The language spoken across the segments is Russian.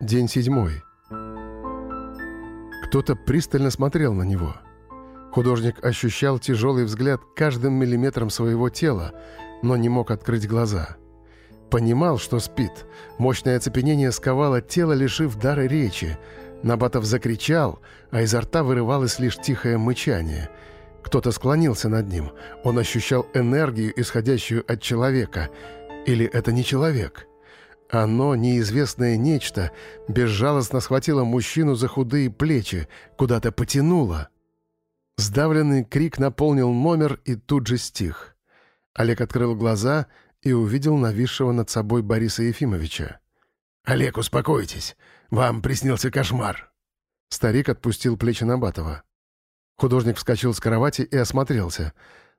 День седьмой. Кто-то пристально смотрел на него. Художник ощущал тяжелый взгляд каждым миллиметром своего тела, но не мог открыть глаза. Понимал, что спит. Мощное оцепенение сковало тело, лишив дара речи. Набатов закричал, а изо рта вырывалось лишь тихое мычание. Кто-то склонился над ним. Он ощущал энергию, исходящую от человека. Или это не человек? Оно, неизвестное нечто, безжалостно схватило мужчину за худые плечи, куда-то потянуло. Сдавленный крик наполнил номер и тут же стих. Олег открыл глаза и увидел нависшего над собой Бориса Ефимовича. «Олег, успокойтесь. Вам приснился кошмар». Старик отпустил плечи Набатова. Художник вскочил с кровати и осмотрелся.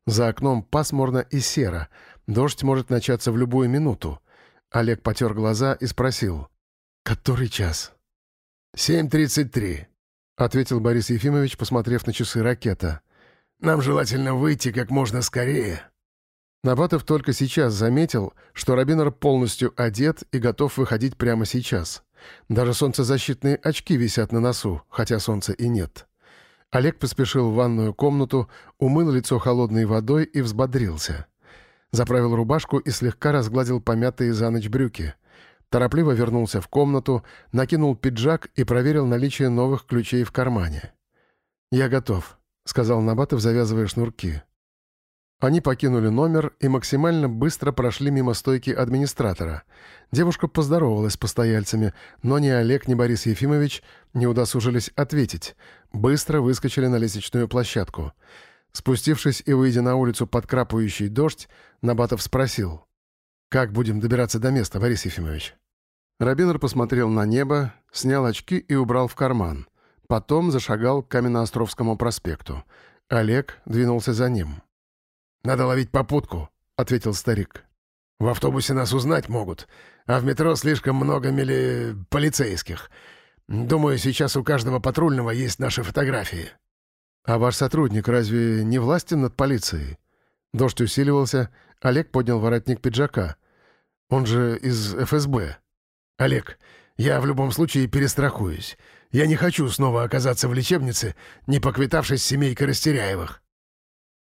За окном пасмурно и серо. Дождь может начаться в любую минуту. Олег потер глаза и спросил. «Который час?» «Семь тридцать три», — ответил Борис Ефимович, посмотрев на часы ракета. «Нам желательно выйти как можно скорее». Набатов только сейчас заметил, что Рабинер полностью одет и готов выходить прямо сейчас. Даже солнцезащитные очки висят на носу, хотя солнца и нет. Олег поспешил в ванную комнату, умыл лицо холодной водой и взбодрился. Заправил рубашку и слегка разгладил помятые за ночь брюки. Торопливо вернулся в комнату, накинул пиджак и проверил наличие новых ключей в кармане. «Я готов», — сказал Набатов, завязывая шнурки. Они покинули номер и максимально быстро прошли мимо стойки администратора. Девушка поздоровалась с постояльцами, но ни Олег, ни Борис Ефимович не удосужились ответить. Быстро выскочили на лестничную площадку. Спустившись и выйдя на улицу под крапающий дождь, Набатов спросил. «Как будем добираться до места, Борис Ефимович?» Рабинер посмотрел на небо, снял очки и убрал в карман. Потом зашагал к Каменноостровскому проспекту. Олег двинулся за ним. «Надо ловить попутку», — ответил старик. «В автобусе нас узнать могут, а в метро слишком много мили... полицейских. Думаю, сейчас у каждого патрульного есть наши фотографии». «А ваш сотрудник разве не властен над полицией?» Дождь усиливался, Олег поднял воротник пиджака. «Он же из ФСБ». «Олег, я в любом случае перестрахуюсь. Я не хочу снова оказаться в лечебнице, не поквитавшись с семейкой Растеряевых».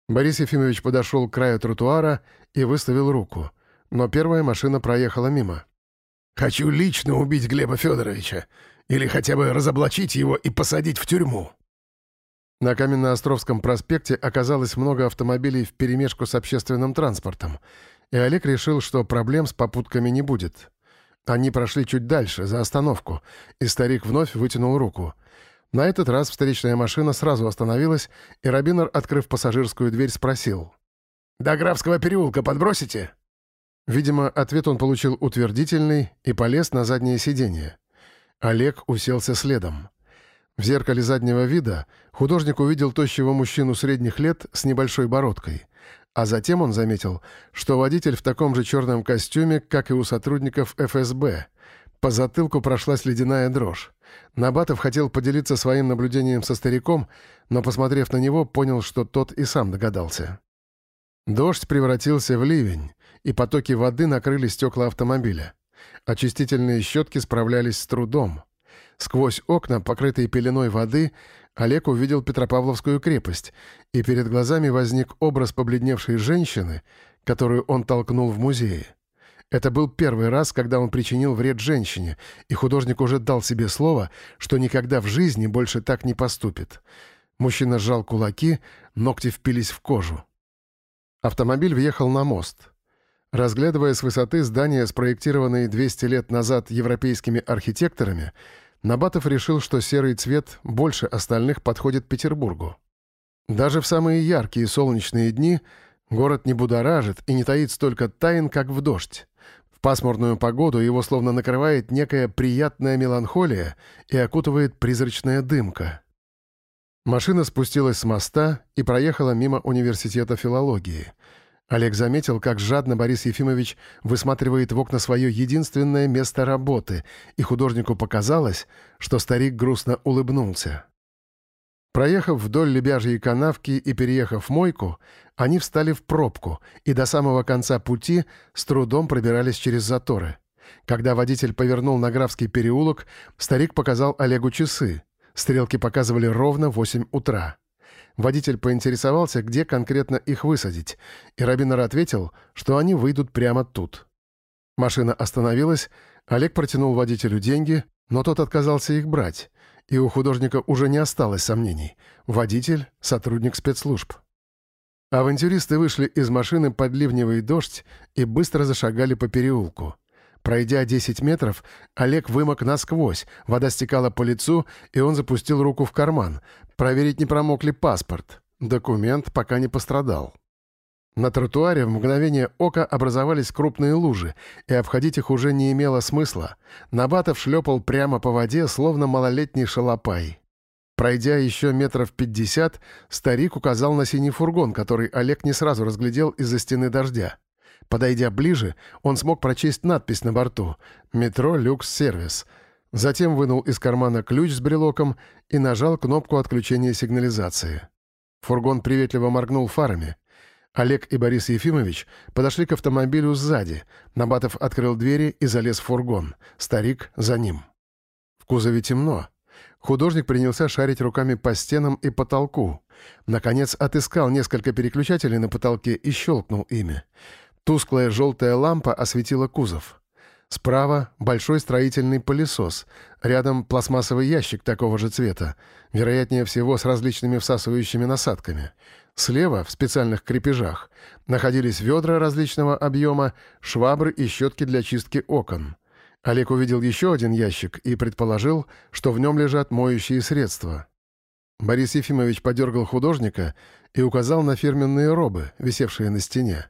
Борис Ефимович подошел к краю тротуара и выставил руку, но первая машина проехала мимо. «Хочу лично убить Глеба Федоровича, или хотя бы разоблачить его и посадить в тюрьму». На Каменноостровском проспекте оказалось много автомобилей вперемешку с общественным транспортом, и Олег решил, что проблем с попутками не будет. Они прошли чуть дальше, за остановку, и старик вновь вытянул руку. На этот раз встречная машина сразу остановилась, и Рабинер, открыв пассажирскую дверь, спросил. «До Графского переулка подбросите?» Видимо, ответ он получил утвердительный и полез на заднее сиденье. Олег уселся следом. В зеркале заднего вида художник увидел тощего мужчину средних лет с небольшой бородкой. А затем он заметил, что водитель в таком же черном костюме, как и у сотрудников ФСБ. По затылку прошлась ледяная дрожь. Набатов хотел поделиться своим наблюдением со стариком, но, посмотрев на него, понял, что тот и сам догадался. Дождь превратился в ливень, и потоки воды накрыли стекла автомобиля. Очистительные щетки справлялись с трудом. Сквозь окна, покрытые пеленой воды, Олег увидел Петропавловскую крепость, и перед глазами возник образ побледневшей женщины, которую он толкнул в музее. Это был первый раз, когда он причинил вред женщине, и художник уже дал себе слово, что никогда в жизни больше так не поступит. Мужчина сжал кулаки, ногти впились в кожу. Автомобиль въехал на мост. Разглядывая с высоты здания, спроектированные 200 лет назад европейскими архитекторами, Набатов решил, что серый цвет больше остальных подходит Петербургу. Даже в самые яркие солнечные дни город не будоражит и не таит столько тайн, как в дождь. В пасмурную погоду его словно накрывает некая приятная меланхолия и окутывает призрачная дымка. Машина спустилась с моста и проехала мимо университета филологии — Олег заметил, как жадно Борис Ефимович высматривает в окна свое единственное место работы, и художнику показалось, что старик грустно улыбнулся. Проехав вдоль лебяжьей канавки и переехав мойку, они встали в пробку и до самого конца пути с трудом пробирались через заторы. Когда водитель повернул на Графский переулок, старик показал Олегу часы. Стрелки показывали ровно 8 утра. Водитель поинтересовался, где конкретно их высадить, и Рабинер ответил, что они выйдут прямо тут. Машина остановилась, Олег протянул водителю деньги, но тот отказался их брать, и у художника уже не осталось сомнений. Водитель — сотрудник спецслужб. Авантюристы вышли из машины под ливневый дождь и быстро зашагали по переулку. Пройдя 10 метров, Олег вымок насквозь, вода стекала по лицу, и он запустил руку в карман. Проверить, не промок ли паспорт. Документ пока не пострадал. На тротуаре в мгновение ока образовались крупные лужи, и обходить их уже не имело смысла. Набатов шлепал прямо по воде, словно малолетний шалопай. Пройдя еще метров пятьдесят, старик указал на синий фургон, который Олег не сразу разглядел из-за стены дождя. Подойдя ближе, он смог прочесть надпись на борту «Метро Люкс Сервис». Затем вынул из кармана ключ с брелоком и нажал кнопку отключения сигнализации. Фургон приветливо моргнул фарами. Олег и Борис Ефимович подошли к автомобилю сзади. Набатов открыл двери и залез в фургон. Старик за ним. В кузове темно. Художник принялся шарить руками по стенам и потолку. Наконец отыскал несколько переключателей на потолке и щелкнул ими. Тусклая желтая лампа осветила кузов. Справа — большой строительный пылесос. Рядом пластмассовый ящик такого же цвета. Вероятнее всего, с различными всасывающими насадками. Слева, в специальных крепежах, находились ведра различного объема, швабры и щетки для чистки окон. Олег увидел еще один ящик и предположил, что в нем лежат моющие средства. Борис Ефимович подергал художника и указал на фирменные робы, висевшие на стене.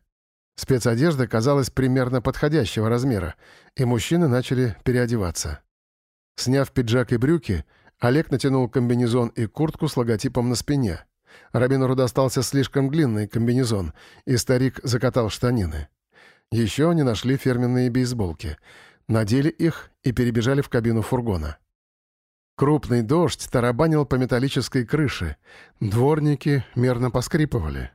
Спецодежда казалась примерно подходящего размера, и мужчины начали переодеваться. Сняв пиджак и брюки, Олег натянул комбинезон и куртку с логотипом на спине. Рабинору достался слишком длинный комбинезон, и старик закатал штанины. Еще они нашли фирменные бейсболки. Надели их и перебежали в кабину фургона. Крупный дождь тарабанил по металлической крыше. Дворники мерно поскрипывали.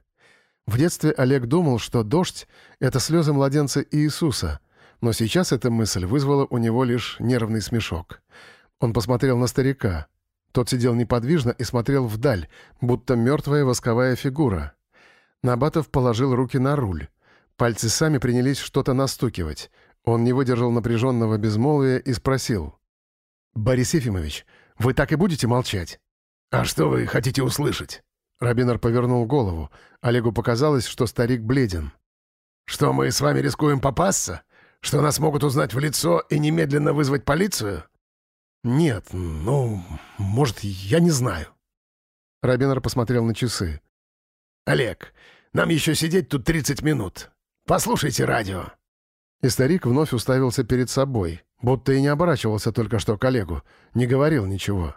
В детстве Олег думал, что дождь — это слезы младенца Иисуса, но сейчас эта мысль вызвала у него лишь нервный смешок. Он посмотрел на старика. Тот сидел неподвижно и смотрел вдаль, будто мертвая восковая фигура. Набатов положил руки на руль. Пальцы сами принялись что-то настукивать. Он не выдержал напряженного безмолвия и спросил. «Борис Ефимович, вы так и будете молчать?» «А что вы хотите услышать?» Рабинер повернул голову. Олегу показалось, что старик бледен. «Что мы с вами рискуем попасться? Что нас могут узнать в лицо и немедленно вызвать полицию?» «Нет, ну, может, я не знаю». Рабинер посмотрел на часы. «Олег, нам еще сидеть тут 30 минут. Послушайте радио». И старик вновь уставился перед собой, будто и не оборачивался только что к Олегу, не говорил ничего.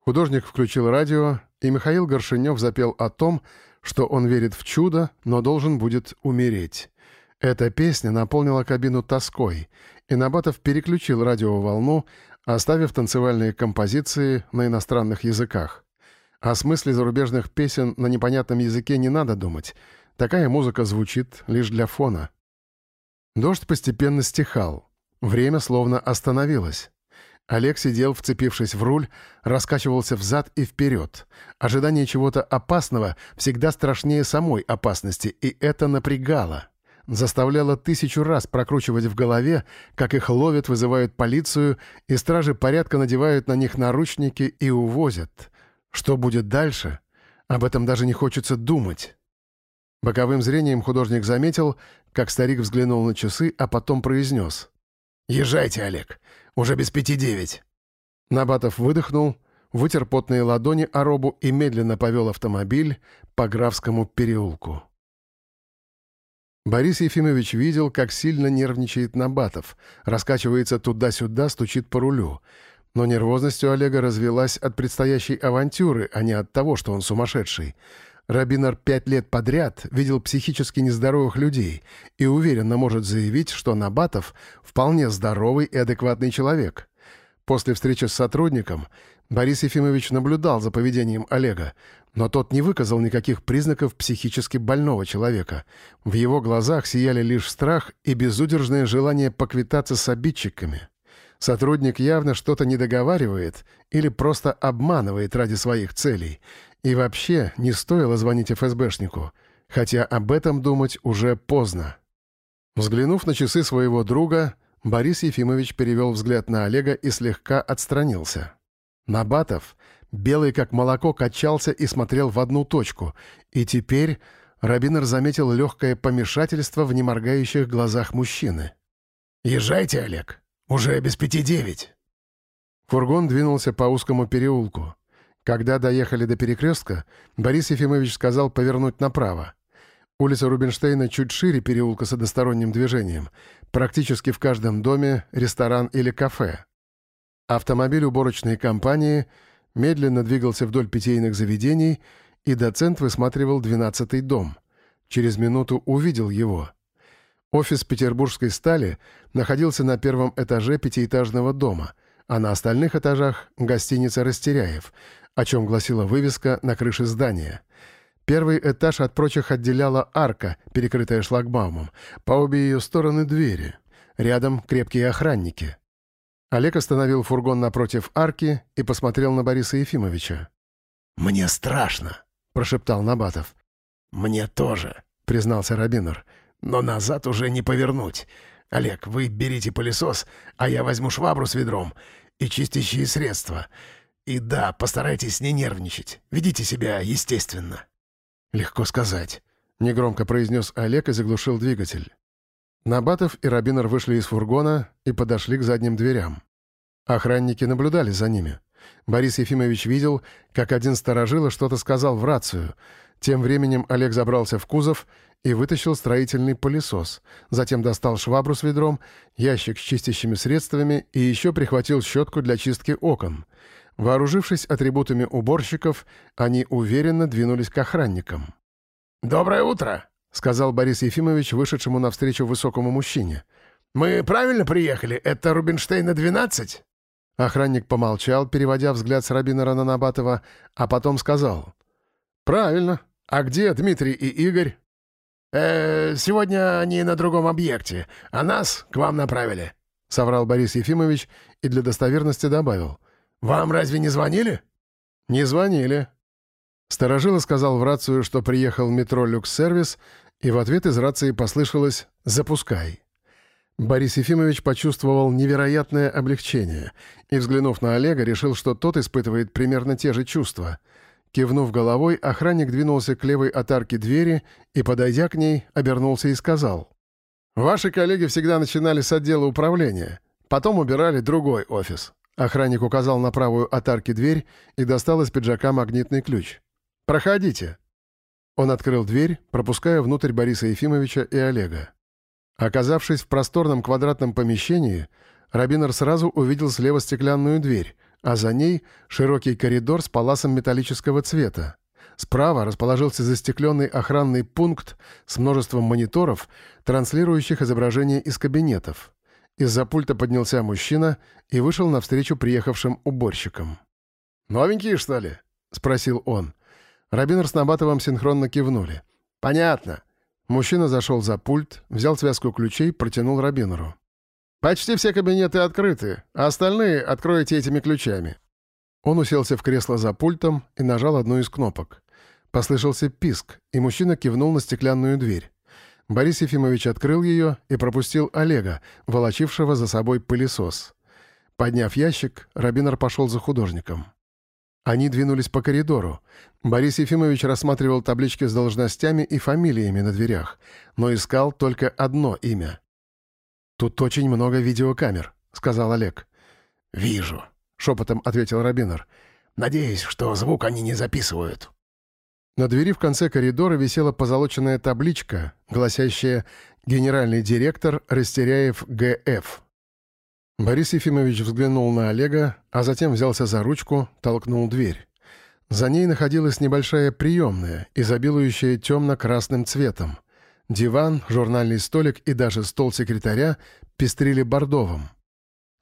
Художник включил радио, и Михаил Горшинев запел о том, что он верит в чудо, но должен будет умереть. Эта песня наполнила кабину тоской, и Набатов переключил радиоволну, оставив танцевальные композиции на иностранных языках. О смысле зарубежных песен на непонятном языке не надо думать. Такая музыка звучит лишь для фона. Дождь постепенно стихал. Время словно остановилось. Олег сидел, вцепившись в руль, раскачивался взад и вперед. Ожидание чего-то опасного всегда страшнее самой опасности, и это напрягало. Заставляло тысячу раз прокручивать в голове, как их ловят, вызывают полицию, и стражи порядка надевают на них наручники и увозят. Что будет дальше? Об этом даже не хочется думать. Боковым зрением художник заметил, как старик взглянул на часы, а потом произнес. «Езжайте, Олег. Уже без пяти девять». Набатов выдохнул, вытер потные ладони о робу и медленно повел автомобиль по Графскому переулку. Борис Ефимович видел, как сильно нервничает Набатов, раскачивается туда-сюда, стучит по рулю. Но нервозность у Олега развелась от предстоящей авантюры, а не от того, что он сумасшедший. Рабинер пять лет подряд видел психически нездоровых людей и уверенно может заявить, что Набатов вполне здоровый и адекватный человек. После встречи с сотрудником Борис Ефимович наблюдал за поведением Олега, но тот не выказал никаких признаков психически больного человека. В его глазах сияли лишь страх и безудержное желание поквитаться с обидчиками. Сотрудник явно что-то недоговаривает или просто обманывает ради своих целей. И вообще не стоило звонить ФСБшнику, хотя об этом думать уже поздно. Взглянув на часы своего друга, Борис Ефимович перевел взгляд на Олега и слегка отстранился. Набатов, белый как молоко, качался и смотрел в одну точку, и теперь Рабинер заметил легкое помешательство в неморгающих глазах мужчины. «Езжайте, Олег, уже без пяти девять». Фургон двинулся по узкому переулку. Когда доехали до перекрестка, Борис Ефимович сказал повернуть направо. Улица Рубинштейна чуть шире переулка с односторонним движением. Практически в каждом доме ресторан или кафе. Автомобиль уборочной компании медленно двигался вдоль питейных заведений, и доцент высматривал двенадцатый дом. Через минуту увидел его. Офис петербургской стали находился на первом этаже пятиэтажного дома, а на остальных этажах — гостиница «Растеряев», о чем гласила вывеска на крыше здания. Первый этаж от прочих отделяла арка, перекрытая шлагбаумом, по обе ее стороны двери. Рядом крепкие охранники — Олег остановил фургон напротив арки и посмотрел на Бориса Ефимовича. «Мне страшно», — прошептал Набатов. «Мне тоже», — признался Рабинер. «Но назад уже не повернуть. Олег, вы берите пылесос, а я возьму швабру с ведром и чистящие средства. И да, постарайтесь не нервничать. Ведите себя естественно». «Легко сказать», — негромко произнес Олег и заглушил двигатель. Набатов и Рабинер вышли из фургона и подошли к задним дверям. Охранники наблюдали за ними. Борис Ефимович видел, как один сторожила что-то сказал в рацию. Тем временем Олег забрался в кузов и вытащил строительный пылесос. Затем достал швабру с ведром, ящик с чистящими средствами и еще прихватил щетку для чистки окон. Вооружившись атрибутами уборщиков, они уверенно двинулись к охранникам. «Доброе утро!» — сказал Борис Ефимович, вышедшему навстречу высокому мужчине. «Мы правильно приехали? Это Рубинштейна 12?» Охранник помолчал, переводя взгляд с Рабинера на Набатова, а потом сказал. «Правильно. А где Дмитрий и Игорь?» «Э, сегодня они на другом объекте, а нас к вам направили», — соврал Борис Ефимович и для достоверности добавил. «Вам разве не звонили?» «Не звонили». Старожила сказал в рацию, что приехал метро «Люкс-сервис», и в ответ из рации послышалось «Запускай». Борис Ефимович почувствовал невероятное облегчение и, взглянув на Олега, решил, что тот испытывает примерно те же чувства. Кивнув головой, охранник двинулся к левой от арки двери и, подойдя к ней, обернулся и сказал. «Ваши коллеги всегда начинали с отдела управления, потом убирали другой офис». Охранник указал на правую от арки дверь и достал из пиджака магнитный ключ. «Проходите». Он открыл дверь, пропуская внутрь Бориса Ефимовича и Олега. Оказавшись в просторном квадратном помещении, Рабинер сразу увидел слева стеклянную дверь, а за ней широкий коридор с паласом металлического цвета. Справа расположился застекленный охранный пункт с множеством мониторов, транслирующих изображения из кабинетов. Из-за пульта поднялся мужчина и вышел навстречу приехавшим уборщикам. «Новенькие, что ли?» — спросил он. Рабинер с Набатовым синхронно кивнули. «Понятно». Мужчина зашел за пульт, взял связку ключей, протянул Рабинеру. «Почти все кабинеты открыты, а остальные откроете этими ключами». Он уселся в кресло за пультом и нажал одну из кнопок. Послышался писк, и мужчина кивнул на стеклянную дверь. Борис Ефимович открыл ее и пропустил Олега, волочившего за собой пылесос. Подняв ящик, Рабинер пошел за художником. Они двинулись по коридору. Борис Ефимович рассматривал таблички с должностями и фамилиями на дверях, но искал только одно имя. «Тут очень много видеокамер», — сказал Олег. «Вижу», — шепотом ответил Рабинер. «Надеюсь, что звук они не записывают». На двери в конце коридора висела позолоченная табличка, гласящая «Генеральный директор Растеряев Г.Ф». Борис Ефимович взглянул на Олега, а затем взялся за ручку, толкнул дверь. За ней находилась небольшая приемная, изобилующая темно-красным цветом. Диван, журнальный столик и даже стол секретаря пестрили бордовым.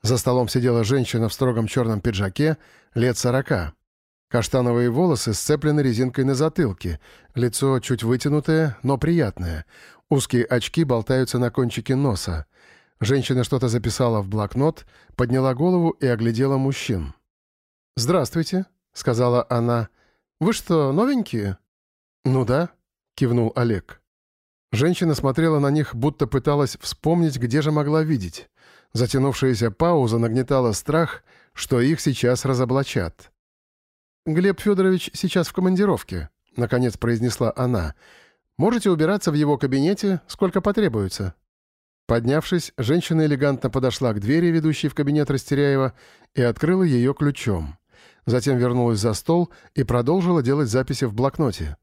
За столом сидела женщина в строгом черном пиджаке, лет сорока. Каштановые волосы сцеплены резинкой на затылке, лицо чуть вытянутое, но приятное. Узкие очки болтаются на кончике носа. Женщина что-то записала в блокнот, подняла голову и оглядела мужчин. «Здравствуйте», — сказала она. «Вы что, новенькие?» «Ну да», — кивнул Олег. Женщина смотрела на них, будто пыталась вспомнить, где же могла видеть. Затянувшаяся пауза нагнетала страх, что их сейчас разоблачат. «Глеб Федорович сейчас в командировке», — наконец произнесла она. «Можете убираться в его кабинете, сколько потребуется». Поднявшись, женщина элегантно подошла к двери, ведущей в кабинет Растеряева, и открыла ее ключом. Затем вернулась за стол и продолжила делать записи в блокноте.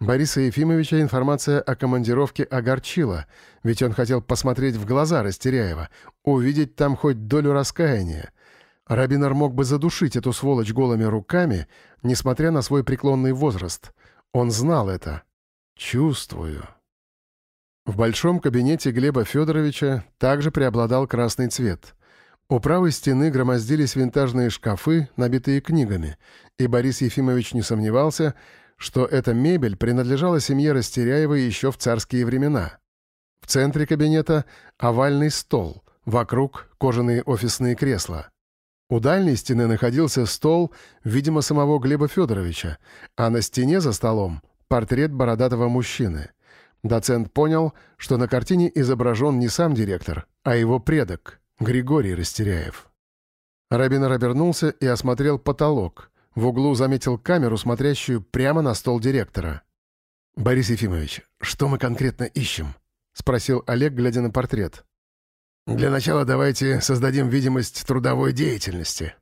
Бориса Ефимовича информация о командировке огорчила, ведь он хотел посмотреть в глаза Растеряева, увидеть там хоть долю раскаяния. Рабинар мог бы задушить эту сволочь голыми руками, несмотря на свой преклонный возраст. Он знал это. Чувствую. В большом кабинете Глеба Федоровича также преобладал красный цвет. У правой стены громоздились винтажные шкафы, набитые книгами, и Борис Ефимович не сомневался, что эта мебель принадлежала семье Растеряева еще в царские времена. В центре кабинета — овальный стол, вокруг — кожаные офисные кресла. У дальней стены находился стол, видимо, самого Глеба Федоровича, а на стене за столом — портрет бородатого мужчины. Доцент понял, что на картине изображен не сам директор, а его предок, Григорий Растеряев. Рабинер обернулся и осмотрел потолок. В углу заметил камеру, смотрящую прямо на стол директора. «Борис Ефимович, что мы конкретно ищем?» — спросил Олег, глядя на портрет. Для начала давайте создадим видимость трудовой деятельности».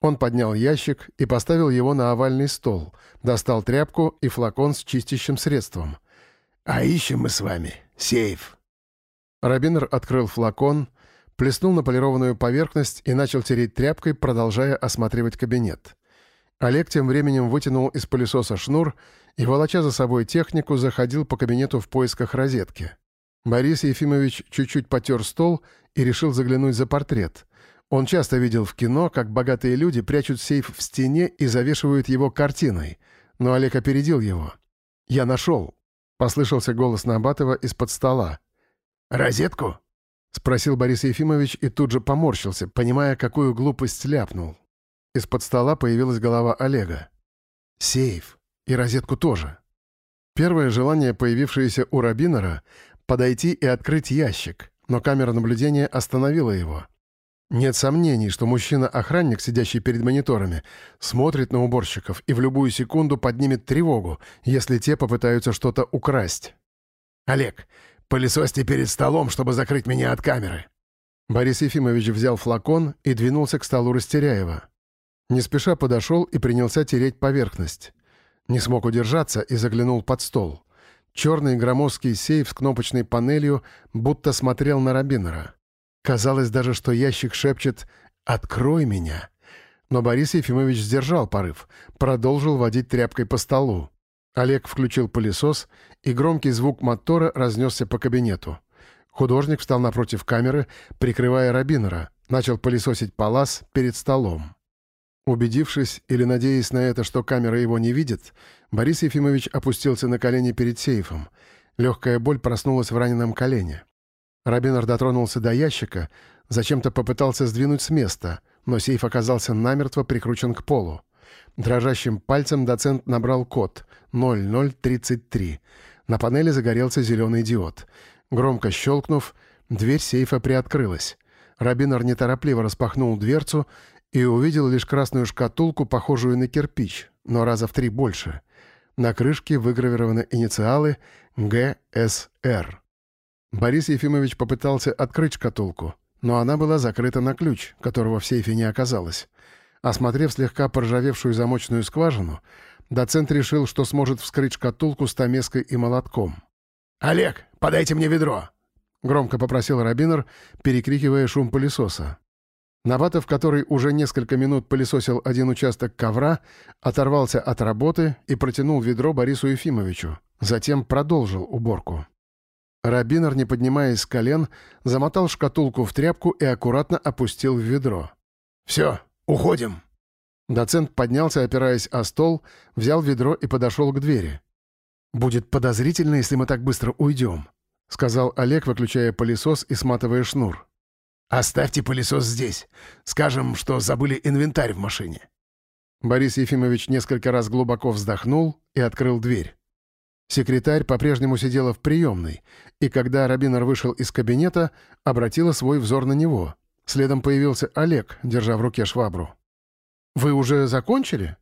Он поднял ящик и поставил его на овальный стол, достал тряпку и флакон с чистящим средством. «А ищем мы с вами сейф». Рабинер открыл флакон, плеснул на полированную поверхность и начал тереть тряпкой, продолжая осматривать кабинет. Олег тем временем вытянул из пылесоса шнур и, волоча за собой технику, заходил по кабинету в поисках розетки. Борис Ефимович чуть-чуть потер стол и решил заглянуть за портрет. Он часто видел в кино, как богатые люди прячут сейф в стене и завешивают его картиной. Но Олег опередил его. «Я нашел», — послышался голос Набатова из-под стола. «Розетку?» — спросил Борис Ефимович и тут же поморщился, понимая, какую глупость ляпнул. Из-под стола появилась голова Олега. «Сейф. И розетку тоже». Первое желание, появившееся у Рабинера, подойти и открыть ящик, но камера наблюдения остановила его. Нет сомнений, что мужчина-охранник, сидящий перед мониторами, смотрит на уборщиков и в любую секунду поднимет тревогу, если те попытаются что-то украсть. «Олег, пылесосьте перед столом, чтобы закрыть меня от камеры». Борис Ефимович взял флакон и двинулся к столу Растеряева. Не спеша подошел и принялся тереть поверхность. Не смог удержаться и заглянул под стол. Черный громоздкий сейф с кнопочной панелью будто смотрел на Рабинера. Казалось даже, что ящик шепчет «Открой меня!». Но Борис Ефимович сдержал порыв, продолжил водить тряпкой по столу. Олег включил пылесос, и громкий звук мотора разнесся по кабинету. Художник встал напротив камеры, прикрывая Рабинера, начал пылесосить палас перед столом. Убедившись или надеясь на это, что камера его не видит, Борис Ефимович опустился на колени перед сейфом. Легкая боль проснулась в раненом колене. Рабинер дотронулся до ящика, зачем-то попытался сдвинуть с места, но сейф оказался намертво прикручен к полу. Дрожащим пальцем доцент набрал код 0033. На панели загорелся зеленый диод. Громко щелкнув, дверь сейфа приоткрылась. Рабинер неторопливо распахнул дверцу и увидел лишь красную шкатулку, похожую на кирпич, но раза в три больше. На крышке выгравированы инициалы ГСР. Борис Ефимович попытался открыть шкатулку, но она была закрыта на ключ, которого в сейфе не оказалось. Осмотрев слегка поржавевшую замочную скважину, доцент решил, что сможет вскрыть шкатулку стамеской и молотком. «Олег, подайте мне ведро!» — громко попросил Рабинер, перекрикивая шум пылесоса. Набатов, который уже несколько минут пылесосил один участок ковра, оторвался от работы и протянул ведро Борису Ефимовичу. Затем продолжил уборку. Рабинер, не поднимаясь с колен, замотал шкатулку в тряпку и аккуратно опустил в ведро. «Все, уходим!» Доцент поднялся, опираясь о стол, взял ведро и подошел к двери. «Будет подозрительно, если мы так быстро уйдем», — сказал Олег, выключая пылесос и сматывая шнур. «Оставьте пылесос здесь. Скажем, что забыли инвентарь в машине». Борис Ефимович несколько раз глубоко вздохнул и открыл дверь. Секретарь по-прежнему сидела в приемной, и когда Рабинер вышел из кабинета, обратила свой взор на него. Следом появился Олег, держа в руке швабру. «Вы уже закончили?»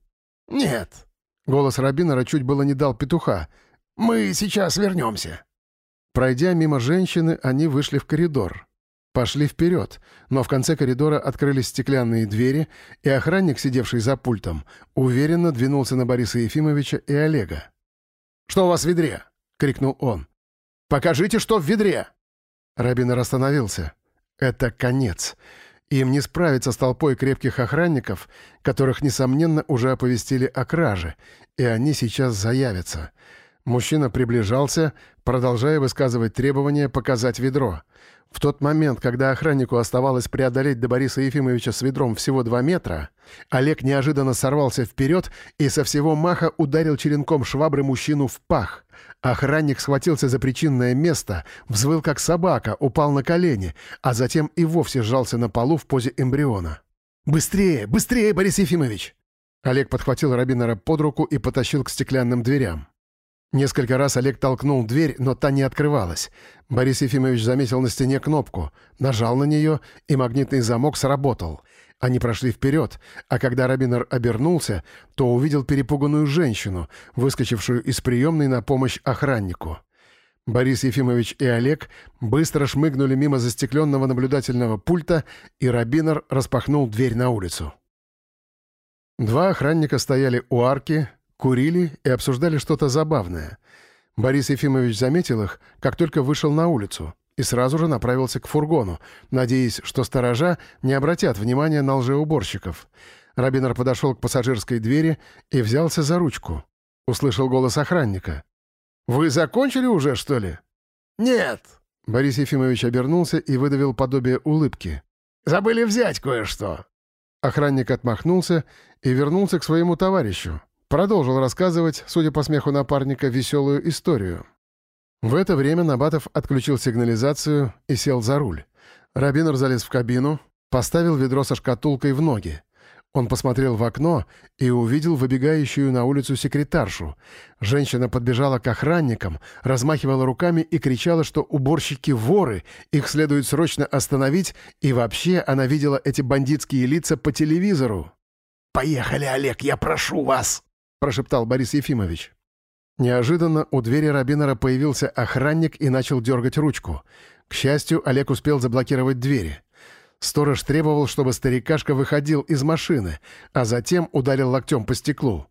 «Нет». Голос Рабинера чуть было не дал петуха. «Мы сейчас вернемся». Пройдя мимо женщины, они вышли в коридор. Пошли вперед, но в конце коридора открылись стеклянные двери, и охранник, сидевший за пультом, уверенно двинулся на Бориса Ефимовича и Олега. «Что у вас в ведре?» — крикнул он. «Покажите, что в ведре!» Рабинер остановился. «Это конец. Им не справиться с толпой крепких охранников, которых, несомненно, уже оповестили о краже, и они сейчас заявятся». Мужчина приближался, продолжая высказывать требования показать ведро. В тот момент, когда охраннику оставалось преодолеть до Бориса Ефимовича с ведром всего два метра, Олег неожиданно сорвался вперед и со всего маха ударил черенком швабры мужчину в пах. Охранник схватился за причинное место, взвыл как собака, упал на колени, а затем и вовсе сжался на полу в позе эмбриона. «Быстрее, быстрее, Борис Ефимович!» Олег подхватил Рабинера под руку и потащил к стеклянным дверям. Несколько раз Олег толкнул дверь, но та не открывалась. Борис Ефимович заметил на стене кнопку, нажал на нее, и магнитный замок сработал. Они прошли вперед, а когда Рабинер обернулся, то увидел перепуганную женщину, выскочившую из приемной на помощь охраннику. Борис Ефимович и Олег быстро шмыгнули мимо застекленного наблюдательного пульта, и Рабинер распахнул дверь на улицу. Два охранника стояли у арки, Курили и обсуждали что-то забавное. Борис Ефимович заметил их, как только вышел на улицу, и сразу же направился к фургону, надеясь, что сторожа не обратят внимания на лжеуборщиков. Рабинер подошел к пассажирской двери и взялся за ручку. Услышал голос охранника. «Вы закончили уже, что ли?» «Нет». Борис Ефимович обернулся и выдавил подобие улыбки. «Забыли взять кое-что». Охранник отмахнулся и вернулся к своему товарищу. Продолжил рассказывать, судя по смеху напарника, веселую историю. В это время Набатов отключил сигнализацию и сел за руль. Рабинер залез в кабину, поставил ведро со шкатулкой в ноги. Он посмотрел в окно и увидел выбегающую на улицу секретаршу. Женщина подбежала к охранникам, размахивала руками и кричала, что уборщики воры, их следует срочно остановить, и вообще она видела эти бандитские лица по телевизору. «Поехали, Олег, я прошу вас!» — прошептал Борис Ефимович. Неожиданно у двери Рабинера появился охранник и начал дергать ручку. К счастью, Олег успел заблокировать двери. Сторож требовал, чтобы старикашка выходил из машины, а затем ударил локтем по стеклу.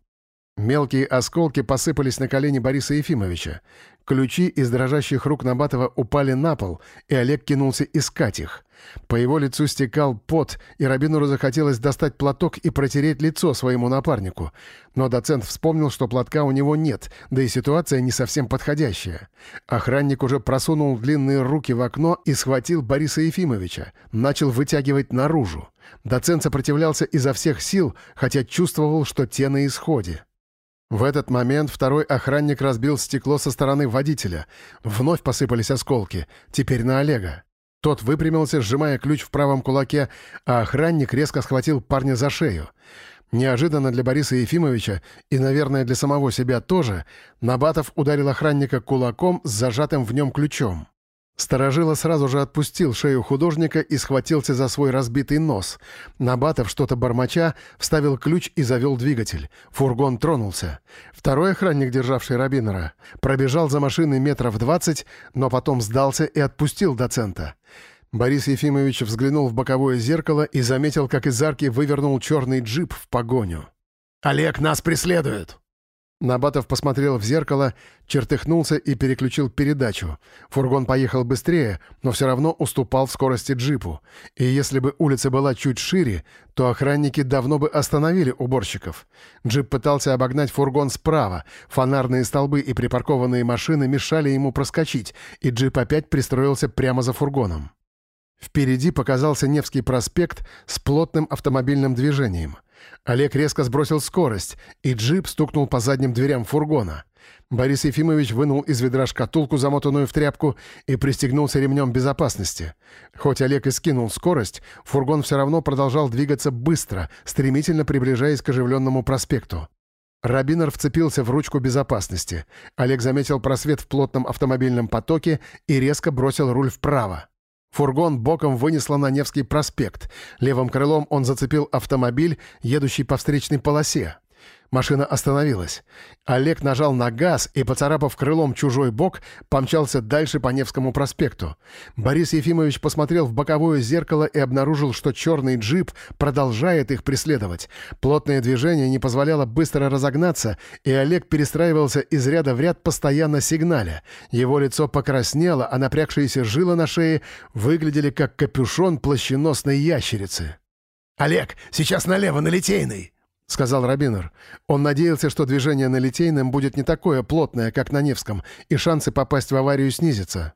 Мелкие осколки посыпались на колени Бориса Ефимовича. Ключи из дрожащих рук Набатова упали на пол, и Олег кинулся искать их. По его лицу стекал пот, и Рабинуру захотелось достать платок и протереть лицо своему напарнику. Но доцент вспомнил, что платка у него нет, да и ситуация не совсем подходящая. Охранник уже просунул длинные руки в окно и схватил Бориса Ефимовича, начал вытягивать наружу. Доцент сопротивлялся изо всех сил, хотя чувствовал, что те на исходе. В этот момент второй охранник разбил стекло со стороны водителя. Вновь посыпались осколки, теперь на Олега. Тот выпрямился, сжимая ключ в правом кулаке, а охранник резко схватил парня за шею. Неожиданно для Бориса Ефимовича и, наверное, для самого себя тоже, Набатов ударил охранника кулаком с зажатым в нем ключом. Старожила сразу же отпустил шею художника и схватился за свой разбитый нос. Набатов, что-то бормоча, вставил ключ и завел двигатель. Фургон тронулся. Второй охранник, державший Рабинера, пробежал за машиной метров двадцать, но потом сдался и отпустил доцента. Борис Ефимович взглянул в боковое зеркало и заметил, как из арки вывернул черный джип в погоню. «Олег, нас преследует!» Набатов посмотрел в зеркало, чертыхнулся и переключил передачу. Фургон поехал быстрее, но все равно уступал в скорости джипу. И если бы улица была чуть шире, то охранники давно бы остановили уборщиков. Джип пытался обогнать фургон справа. Фонарные столбы и припаркованные машины мешали ему проскочить, и джип опять пристроился прямо за фургоном. Впереди показался Невский проспект с плотным автомобильным движением — Олег резко сбросил скорость, и джип стукнул по задним дверям фургона. Борис Ефимович вынул из ведра шкатулку, замотанную в тряпку, и пристегнулся ремнем безопасности. Хоть Олег и скинул скорость, фургон все равно продолжал двигаться быстро, стремительно приближаясь к оживленному проспекту. Рабинер вцепился в ручку безопасности. Олег заметил просвет в плотном автомобильном потоке и резко бросил руль вправо. Фургон боком вынесло на Невский проспект. Левым крылом он зацепил автомобиль, едущий по встречной полосе. Машина остановилась. Олег нажал на газ и, поцарапав крылом чужой бок, помчался дальше по Невскому проспекту. Борис Ефимович посмотрел в боковое зеркало и обнаружил, что черный джип продолжает их преследовать. Плотное движение не позволяло быстро разогнаться, и Олег перестраивался из ряда в ряд, постоянно сигналя. Его лицо покраснело, а напрягшиеся жилы на шее выглядели как капюшон плащеносной ящерицы. «Олег, сейчас налево, на Литейный!» — сказал Рабинер. Он надеялся, что движение на Литейном будет не такое плотное, как на Невском, и шансы попасть в аварию снизятся.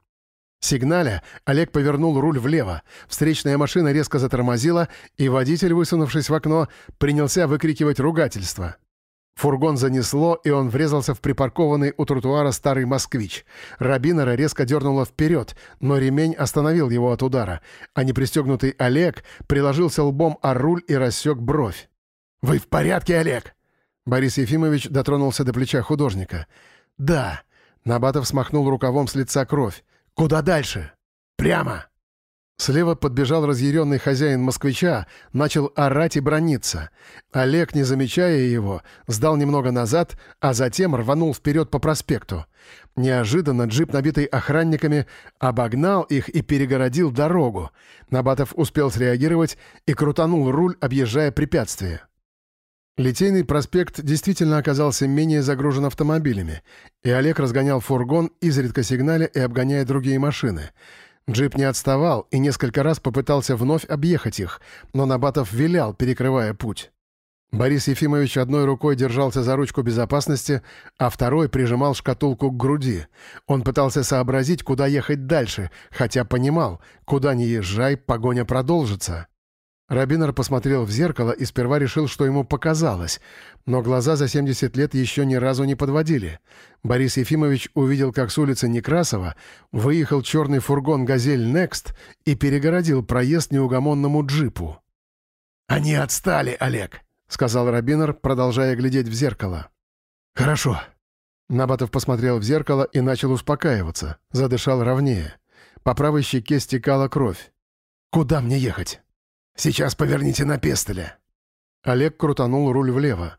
Сигналя, Олег повернул руль влево. Встречная машина резко затормозила, и водитель, высунувшись в окно, принялся выкрикивать ругательство. Фургон занесло, и он врезался в припаркованный у тротуара старый «Москвич». Рабинера резко дернуло вперед, но ремень остановил его от удара, а непристегнутый Олег приложился лбом о руль и рассек бровь. «Вы в порядке, Олег?» Борис Ефимович дотронулся до плеча художника. «Да». Набатов смахнул рукавом с лица кровь. «Куда дальше?» «Прямо». Слева подбежал разъяренный хозяин москвича, начал орать и брониться. Олег, не замечая его, сдал немного назад, а затем рванул вперед по проспекту. Неожиданно джип, набитый охранниками, обогнал их и перегородил дорогу. Набатов успел среагировать и крутанул руль, объезжая препятствие. Литейный проспект действительно оказался менее загружен автомобилями, и Олег разгонял фургон, изредка сигналя и обгоняя другие машины. Джип не отставал и несколько раз попытался вновь объехать их, но Набатов вилял, перекрывая путь. Борис Ефимович одной рукой держался за ручку безопасности, а второй прижимал шкатулку к груди. Он пытался сообразить, куда ехать дальше, хотя понимал, куда не езжай, погоня продолжится. Рабинер посмотрел в зеркало и сперва решил, что ему показалось, но глаза за 70 лет еще ни разу не подводили. Борис Ефимович увидел, как с улицы Некрасова выехал черный фургон «Газель Некст» и перегородил проезд неугомонному джипу. «Они отстали, Олег», — сказал Рабинер, продолжая глядеть в зеркало. «Хорошо». Набатов посмотрел в зеркало и начал успокаиваться, задышал ровнее. По правой щеке стекала кровь. «Куда мне ехать?» «Сейчас поверните на Пестеля». Олег крутанул руль влево.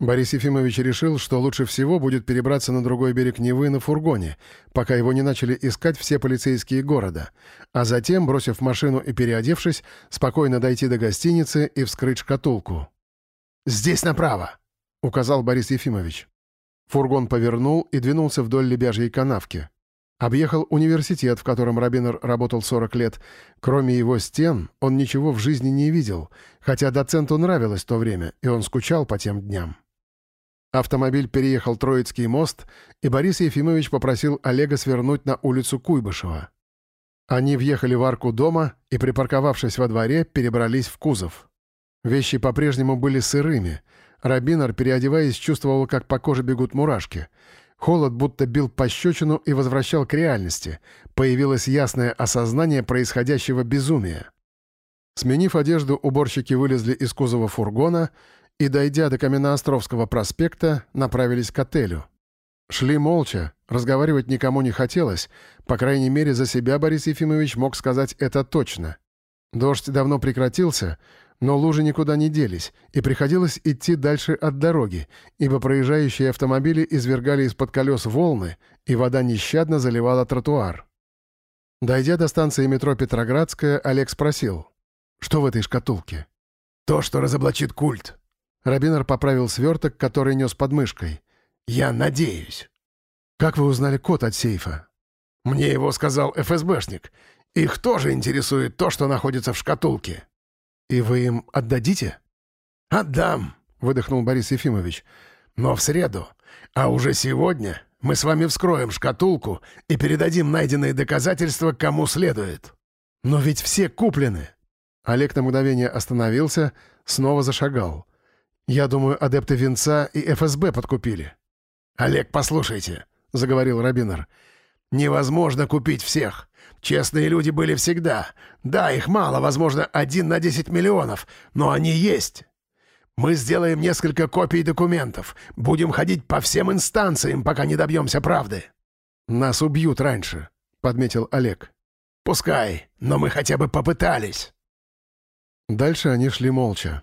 Борис Ефимович решил, что лучше всего будет перебраться на другой берег Невы на фургоне, пока его не начали искать все полицейские города, а затем, бросив машину и переодевшись, спокойно дойти до гостиницы и вскрыть шкатулку. «Здесь направо», — указал Борис Ефимович. Фургон повернул и двинулся вдоль лебяжьей канавки. Объехал университет, в котором Рабинер работал 40 лет. Кроме его стен, он ничего в жизни не видел, хотя доценту нравилось то время, и он скучал по тем дням. Автомобиль переехал Троицкий мост, и Борис Ефимович попросил Олега свернуть на улицу Куйбышева. Они въехали в арку дома и, припарковавшись во дворе, перебрались в кузов. Вещи по-прежнему были сырыми. Рабинер, переодеваясь, чувствовал, как по коже бегут мурашки — Холод будто бил пощечину и возвращал к реальности. Появилось ясное осознание происходящего безумия. Сменив одежду, уборщики вылезли из кузова фургона и, дойдя до Каменноостровского проспекта, направились к отелю. Шли молча, разговаривать никому не хотелось, по крайней мере, за себя Борис Ефимович мог сказать это точно. Дождь давно прекратился, но лужи никуда не делись, и приходилось идти дальше от дороги, ибо проезжающие автомобили извергали из-под колес волны, и вода нещадно заливала тротуар. Дойдя до станции метро Петроградская, Олег спросил, «Что в этой шкатулке?» «То, что разоблачит культ». Рабинер поправил сверток, который нес под мышкой. Я надеюсь». «Как вы узнали код от сейфа?» «Мне его сказал ФСБшник. Их тоже интересует то, что находится в шкатулке». «И вы им отдадите?» «Отдам», — выдохнул Борис Ефимович. «Но в среду. А уже сегодня мы с вами вскроем шкатулку и передадим найденные доказательства кому следует». «Но ведь все куплены». Олег на мгновение остановился, снова зашагал. «Я думаю, адепты венца и ФСБ подкупили». «Олег, послушайте», — заговорил Рабинер. «Невозможно купить всех. Честные люди были всегда. Да, их мало, возможно, один на десять миллионов, но они есть. Мы сделаем несколько копий документов. Будем ходить по всем инстанциям, пока не добьемся правды». «Нас убьют раньше», — подметил Олег. «Пускай, но мы хотя бы попытались». Дальше они шли молча.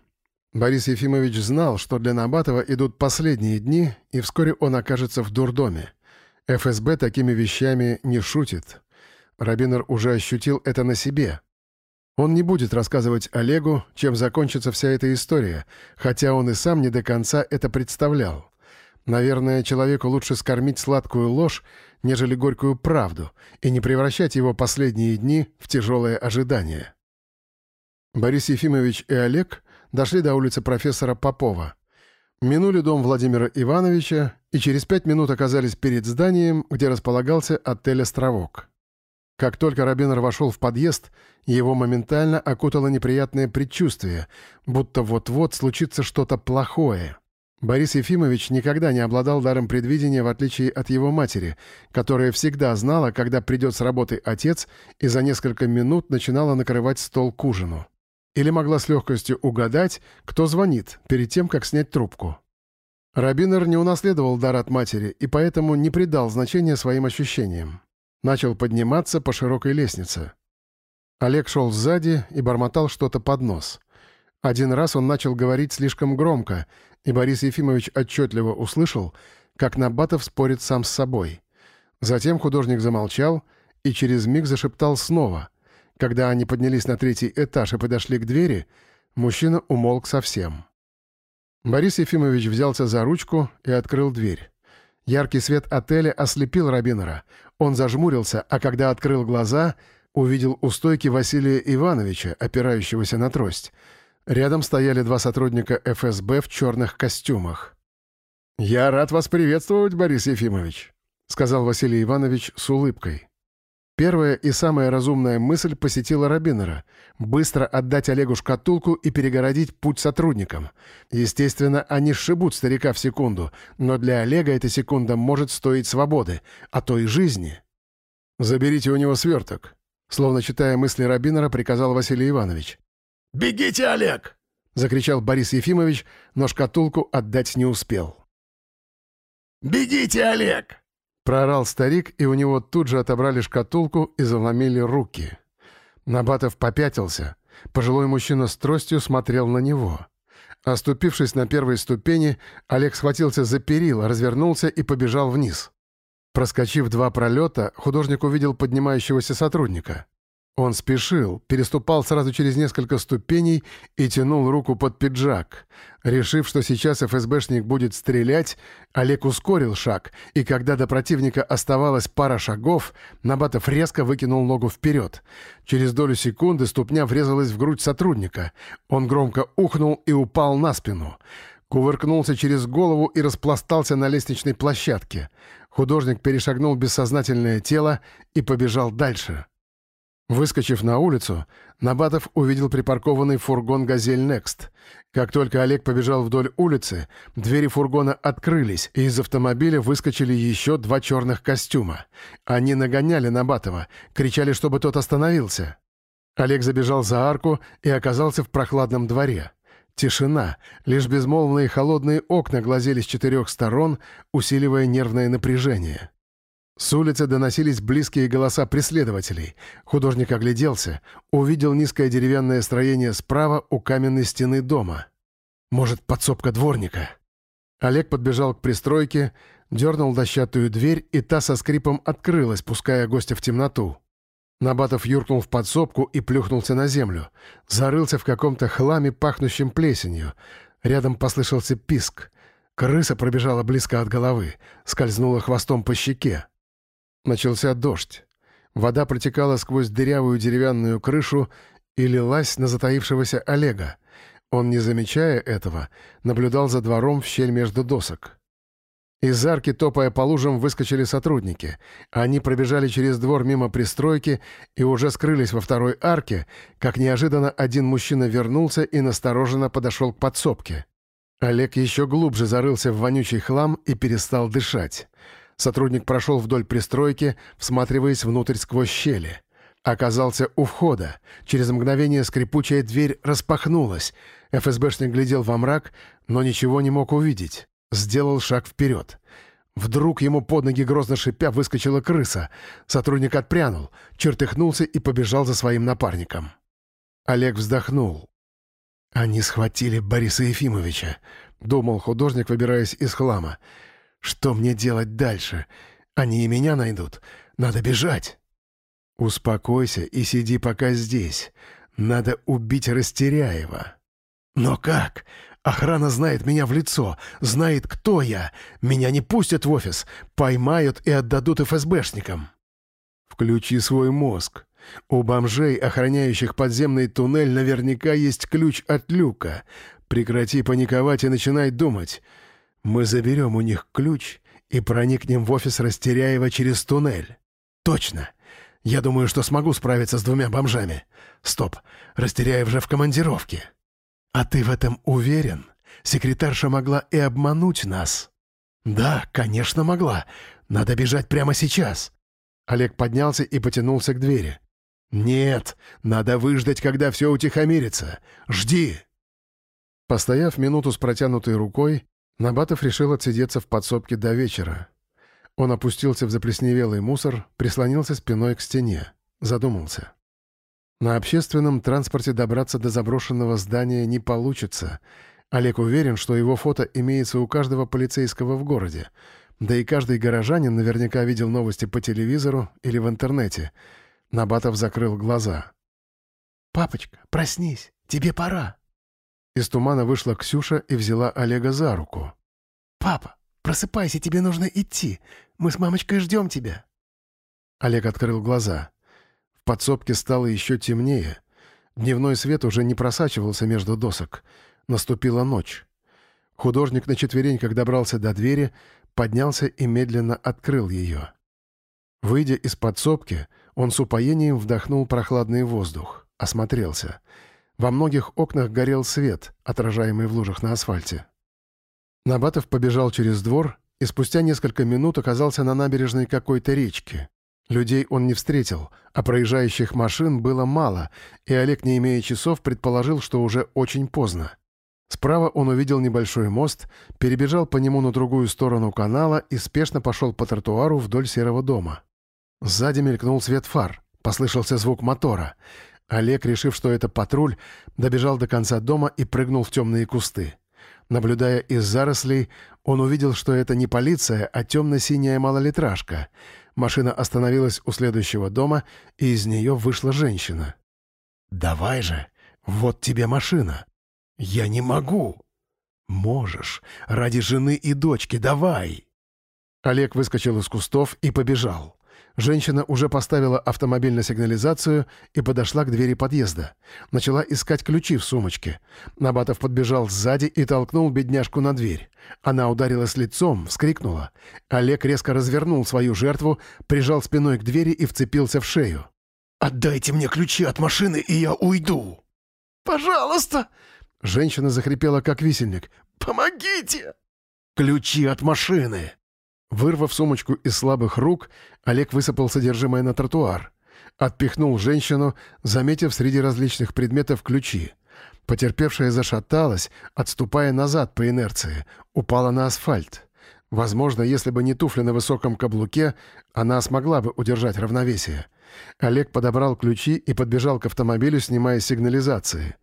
Борис Ефимович знал, что для Набатова идут последние дни, и вскоре он окажется в дурдоме. ФСБ такими вещами не шутит. Рабинер уже ощутил это на себе. Он не будет рассказывать Олегу, чем закончится вся эта история, хотя он и сам не до конца это представлял. Наверное, человеку лучше скормить сладкую ложь, нежели горькую правду, и не превращать его последние дни в тяжелое ожидание. Борис Ефимович и Олег дошли до улицы профессора Попова. Минули дом Владимира Ивановича и через пять минут оказались перед зданием, где располагался отель «Островок». Как только Рабинер вошел в подъезд, его моментально окутало неприятное предчувствие, будто вот-вот случится что-то плохое. Борис Ефимович никогда не обладал даром предвидения, в отличие от его матери, которая всегда знала, когда придет с работы отец, и за несколько минут начинала накрывать стол к ужину. Или могла с легкостью угадать, кто звонит, перед тем, как снять трубку. Рабинер не унаследовал дар от матери и поэтому не придал значения своим ощущениям. Начал подниматься по широкой лестнице. Олег шел сзади и бормотал что-то под нос. Один раз он начал говорить слишком громко, и Борис Ефимович отчетливо услышал, как Набатов спорит сам с собой. Затем художник замолчал и через миг зашептал снова — когда они поднялись на третий этаж и подошли к двери, мужчина умолк совсем. Борис Ефимович взялся за ручку и открыл дверь. Яркий свет отеля ослепил Рабинера. Он зажмурился, а когда открыл глаза, увидел у стойки Василия Ивановича, опирающегося на трость. Рядом стояли два сотрудника ФСБ в черных костюмах. «Я рад вас приветствовать, Борис Ефимович», — сказал Василий Иванович с улыбкой. Первая и самая разумная мысль посетила Рабинера — быстро отдать Олегу шкатулку и перегородить путь сотрудникам. Естественно, они сшибут старика в секунду, но для Олега эта секунда может стоить свободы, а то и жизни. «Заберите у него сверток», — словно читая мысли Рабинера, приказал Василий Иванович. «Бегите, Олег!» — закричал Борис Ефимович, но шкатулку отдать не успел. «Бегите, Олег!» Проорал старик, и у него тут же отобрали шкатулку и заломили руки. Набатов попятился. Пожилой мужчина с тростью смотрел на него. Оступившись на первой ступени, Олег схватился за перила, развернулся и побежал вниз. Проскочив два пролета, художник увидел поднимающегося сотрудника. Он спешил, переступал сразу через несколько ступеней и тянул руку под пиджак. Решив, что сейчас ФСБшник будет стрелять, Олег ускорил шаг, и когда до противника оставалось пара шагов, Набатов резко выкинул ногу вперед. Через долю секунды ступня врезалась в грудь сотрудника. Он громко ухнул и упал на спину. Кувыркнулся через голову и распластался на лестничной площадке. Художник перешагнул бессознательное тело и побежал дальше. Выскочив на улицу, Набатов увидел припаркованный фургон «Газель Некст». Как только Олег побежал вдоль улицы, двери фургона открылись, и из автомобиля выскочили еще два черных костюма. Они нагоняли Набатова, кричали, чтобы тот остановился. Олег забежал за арку и оказался в прохладном дворе. Тишина, лишь безмолвные холодные окна глазели с четырех сторон, усиливая нервное напряжение. С улицы доносились близкие голоса преследователей. Художник огляделся, увидел низкое деревянное строение справа у каменной стены дома. Может, подсобка дворника? Олег подбежал к пристройке, дернул дощатую дверь, и та со скрипом открылась, пуская гостя в темноту. Набатов юркнул в подсобку и плюхнулся на землю. Зарылся в каком-то хламе, пахнущем плесенью. Рядом послышался писк. Крыса пробежала близко от головы, скользнула хвостом по щеке. Начался дождь. Вода протекала сквозь дырявую деревянную крышу и лилась на затаившегося Олега. Он, не замечая этого, наблюдал за двором в щель между досок. Из арки, топая по лужам, выскочили сотрудники. Они пробежали через двор мимо пристройки и уже скрылись во второй арке, как неожиданно один мужчина вернулся и настороженно подошел к подсобке. Олег еще глубже зарылся в вонючий хлам и перестал дышать. Сотрудник прошел вдоль пристройки, всматриваясь внутрь сквозь щели. Оказался у входа. Через мгновение скрипучая дверь распахнулась. ФСБшник глядел во мрак, но ничего не мог увидеть. Сделал шаг вперед. Вдруг ему под ноги грозно шипя выскочила крыса. Сотрудник отпрянул, чертыхнулся и побежал за своим напарником. Олег вздохнул. «Они схватили Бориса Ефимовича», — думал художник, выбираясь из хлама. «Что мне делать дальше? Они и меня найдут. Надо бежать». «Успокойся и сиди пока здесь. Надо убить Растеряева». «Но как? Охрана знает меня в лицо, знает, кто я. Меня не пустят в офис, поймают и отдадут ФСБшникам. Включи свой мозг. У бомжей, охраняющих подземный туннель, наверняка есть ключ от люка. Прекрати паниковать и начинай думать. Мы заберем у них ключ и проникнем в офис Растеряева через туннель. Точно. Я думаю, что смогу справиться с двумя бомжами. Стоп, Растеряев же в командировке. «А ты в этом уверен? Секретарша могла и обмануть нас». «Да, конечно, могла. Надо бежать прямо сейчас». Олег поднялся и потянулся к двери. «Нет, надо выждать, когда все утихомирится. Жди!» Постояв минуту с протянутой рукой, Набатов решил отсидеться в подсобке до вечера. Он опустился в заплесневелый мусор, прислонился спиной к стене, задумался. На общественном транспорте добраться до заброшенного здания не получится. Олег уверен, что его фото имеется у каждого полицейского в городе. Да и каждый горожанин наверняка видел новости по телевизору или в интернете. Набатов закрыл глаза. «Папочка, проснись, тебе пора». Из тумана вышла Ксюша и взяла Олега за руку. «Папа, просыпайся, тебе нужно идти. Мы с мамочкой ждем тебя». Олег открыл глаза. В подсобке стало еще темнее. Дневной свет уже не просачивался между досок. Наступила ночь. Художник на четвереньках добрался до двери, поднялся и медленно открыл ее. Выйдя из подсобки, он с упоением вдохнул прохладный воздух, осмотрелся. Во многих окнах горел свет, отражаемый в лужах на асфальте. Набатов побежал через двор и спустя несколько минут оказался на набережной какой-то речки. Людей он не встретил, а проезжающих машин было мало, и Олег, не имея часов, предположил, что уже очень поздно. Справа он увидел небольшой мост, перебежал по нему на другую сторону канала и спешно пошел по тротуару вдоль серого дома. Сзади мелькнул свет фар, послышался звук мотора. Олег, решив, что это патруль, добежал до конца дома и прыгнул в темные кусты. Наблюдая из зарослей, он увидел, что это не полиция, а темно-синяя малолитражка — Машина остановилась у следующего дома, и из нее вышла женщина. «Давай же! Вот тебе машина!» «Я не могу!» «Можешь! Ради жены и дочки, давай!» Олег выскочил из кустов и побежал. Женщина уже поставила автомобиль на сигнализацию и подошла к двери подъезда. Начала искать ключи в сумочке. Набатов подбежал сзади и толкнул бедняжку на дверь. Она ударилась лицом, вскрикнула. Олег резко развернул свою жертву, прижал спиной к двери и вцепился в шею. «Отдайте мне ключи от машины, и я уйду!» «Пожалуйста!» Женщина захрипела, как висельник. «Помогите!» «Ключи от машины!» Вырвав сумочку из слабых рук, Олег высыпал содержимое на тротуар. Отпихнул женщину, заметив среди различных предметов ключи. Потерпевшая зашаталась, отступая назад по инерции, упала на асфальт. Возможно, если бы не туфли на высоком каблуке, она смогла бы удержать равновесие. Олег подобрал ключи и подбежал к автомобилю, снимая сигнализации.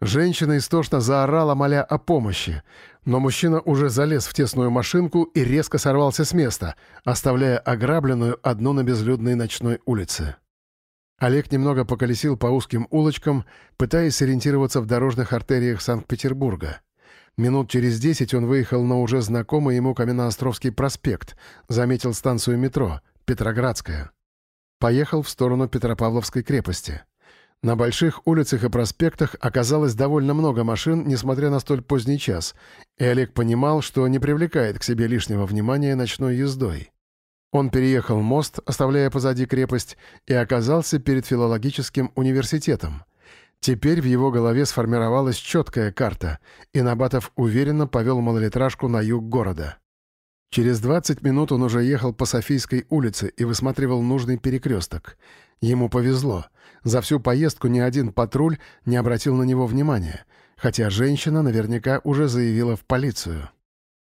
Женщина истошно заорала, моля о помощи. Но мужчина уже залез в тесную машинку и резко сорвался с места, оставляя ограбленную одну на безлюдной ночной улице. Олег немного поколесил по узким улочкам, пытаясь сориентироваться в дорожных артериях Санкт-Петербурга. Минут через десять он выехал на уже знакомый ему Каменноостровский проспект, заметил станцию метро, Петроградская. Поехал в сторону Петропавловской крепости. На больших улицах и проспектах оказалось довольно много машин, несмотря на столь поздний час, и Олег понимал, что не привлекает к себе лишнего внимания ночной ездой. Он переехал мост, оставляя позади крепость, и оказался перед филологическим университетом. Теперь в его голове сформировалась четкая карта, и Набатов уверенно повел малолитражку на юг города. Через 20 минут он уже ехал по Софийской улице и высматривал нужный перекресток. Ему повезло. За всю поездку ни один патруль не обратил на него внимания, хотя женщина наверняка уже заявила в полицию.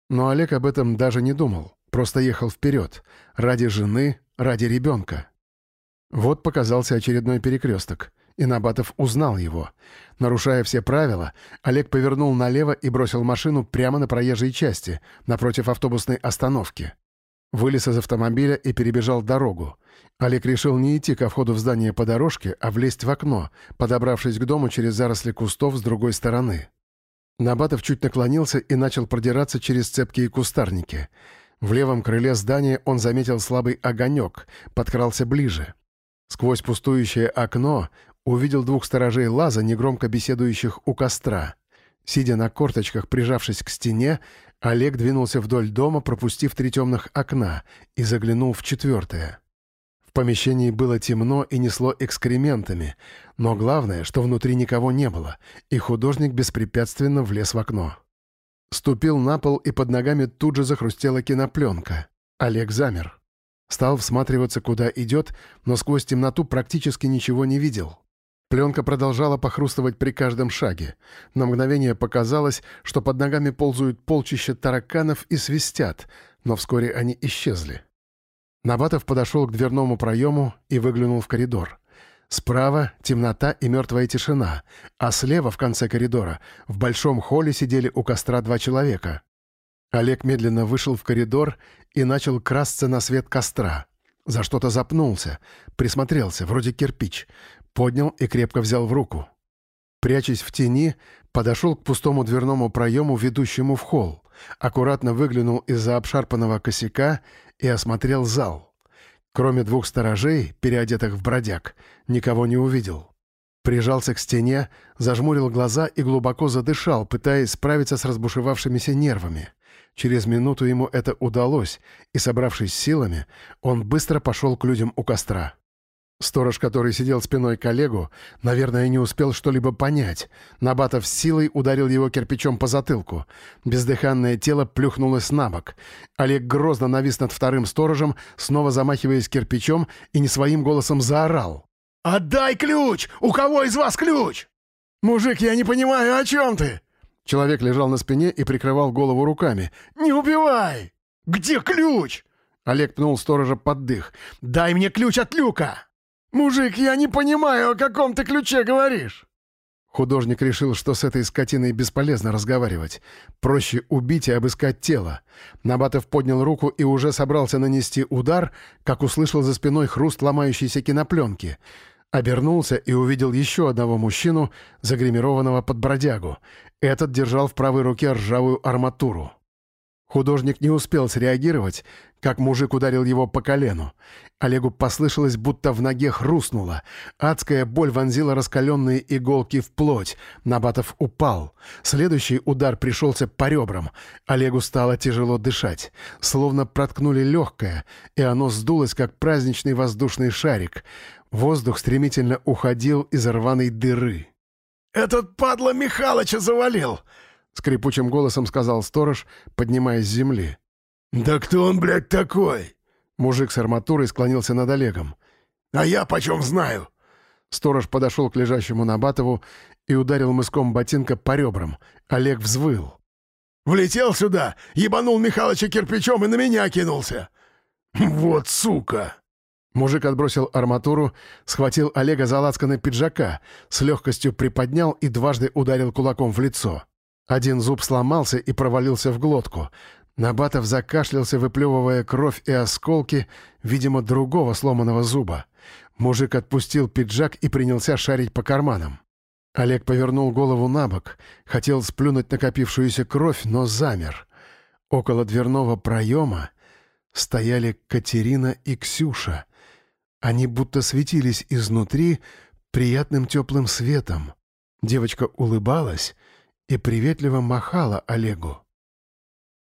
Но Олег об этом даже не думал, просто ехал вперед, ради жены, ради ребенка. Вот показался очередной перекресток — и Набатов узнал его. Нарушая все правила, Олег повернул налево и бросил машину прямо на проезжей части, напротив автобусной остановки. Вылез из автомобиля и перебежал дорогу. Олег решил не идти ко входу в здание по дорожке, а влезть в окно, подобравшись к дому через заросли кустов с другой стороны. Набатов чуть наклонился и начал продираться через цепкие кустарники. В левом крыле здания он заметил слабый огонек, подкрался ближе. Сквозь пустующее окно увидел двух сторожей лаза, негромко беседующих у костра. Сидя на корточках, прижавшись к стене, Олег двинулся вдоль дома, пропустив три темных окна, и заглянул в четвертое. В помещении было темно и несло экскрементами, но главное, что внутри никого не было, и художник беспрепятственно влез в окно. Ступил на пол, и под ногами тут же захрустела кинопленка. Олег замер. Стал всматриваться, куда идет, но сквозь темноту практически ничего не видел. Пленка продолжала похрустывать при каждом шаге. На мгновение показалось, что под ногами ползают полчища тараканов и свистят, но вскоре они исчезли. Набатов подошел к дверному проему и выглянул в коридор. Справа темнота и мертвая тишина, а слева, в конце коридора, в большом холле сидели у костра два человека. Олег медленно вышел в коридор и начал красться на свет костра. За что-то запнулся, присмотрелся, вроде кирпич, поднял и крепко взял в руку. Прячась в тени, подошел к пустому дверному проему, ведущему в холл, аккуратно выглянул из-за обшарпанного косяка и осмотрел зал. Кроме двух сторожей, переодетых в бродяг, никого не увидел. Прижался к стене, зажмурил глаза и глубоко задышал, пытаясь справиться с разбушевавшимися нервами. Через минуту ему это удалось, и, собравшись силами, он быстро пошел к людям у костра. Сторож, который сидел спиной к Олегу, наверное, не успел что-либо понять. Набатов силой ударил его кирпичом по затылку. Бездыханное тело плюхнулось на бок. Олег грозно навис над вторым сторожем, снова замахиваясь кирпичом, и не своим голосом заорал. «Отдай ключ! У кого из вас ключ?» «Мужик, я не понимаю, о чем ты?» Человек лежал на спине и прикрывал голову руками. «Не убивай! Где ключ?» Олег пнул сторожа под дых. «Дай мне ключ от люка!» «Мужик, я не понимаю, о каком ты ключе говоришь!» Художник решил, что с этой скотиной бесполезно разговаривать. Проще убить и обыскать тело. Набатов поднял руку и уже собрался нанести удар, как услышал за спиной хруст ломающейся кинопленки. Обернулся и увидел еще одного мужчину, загримированного под бродягу. Этот держал в правой руке ржавую арматуру. Художник не успел среагировать, как мужик ударил его по колену. Олегу послышалось, будто в ноге хрустнуло. Адская боль вонзила раскаленные иголки в плоть. Набатов упал. Следующий удар пришелся по ребрам. Олегу стало тяжело дышать. Словно проткнули легкое, и оно сдулось, как праздничный воздушный шарик. Воздух стремительно уходил из рваной дыры. «Этот падла Михалыча завалил!» — скрипучим голосом сказал сторож, поднимаясь с земли. «Да кто он, блядь, такой?» Мужик с арматурой склонился над Олегом. «А я почем знаю?» Сторож подошел к лежащему Набатову и ударил мыском ботинка по ребрам. Олег взвыл. «Влетел сюда, ебанул Михалыча кирпичом и на меня кинулся!» «Вот сука!» Мужик отбросил арматуру, схватил Олега за лацканы пиджака, с легкостью приподнял и дважды ударил кулаком в лицо. Один зуб сломался и провалился в глотку. Набатов закашлялся, выплевывая кровь и осколки, видимо, другого сломанного зуба. Мужик отпустил пиджак и принялся шарить по карманам. Олег повернул голову на бок, хотел сплюнуть накопившуюся кровь, но замер. Около дверного проема стояли Катерина и Ксюша. Они будто светились изнутри приятным теплым светом. Девочка улыбалась и приветливо махала Олегу.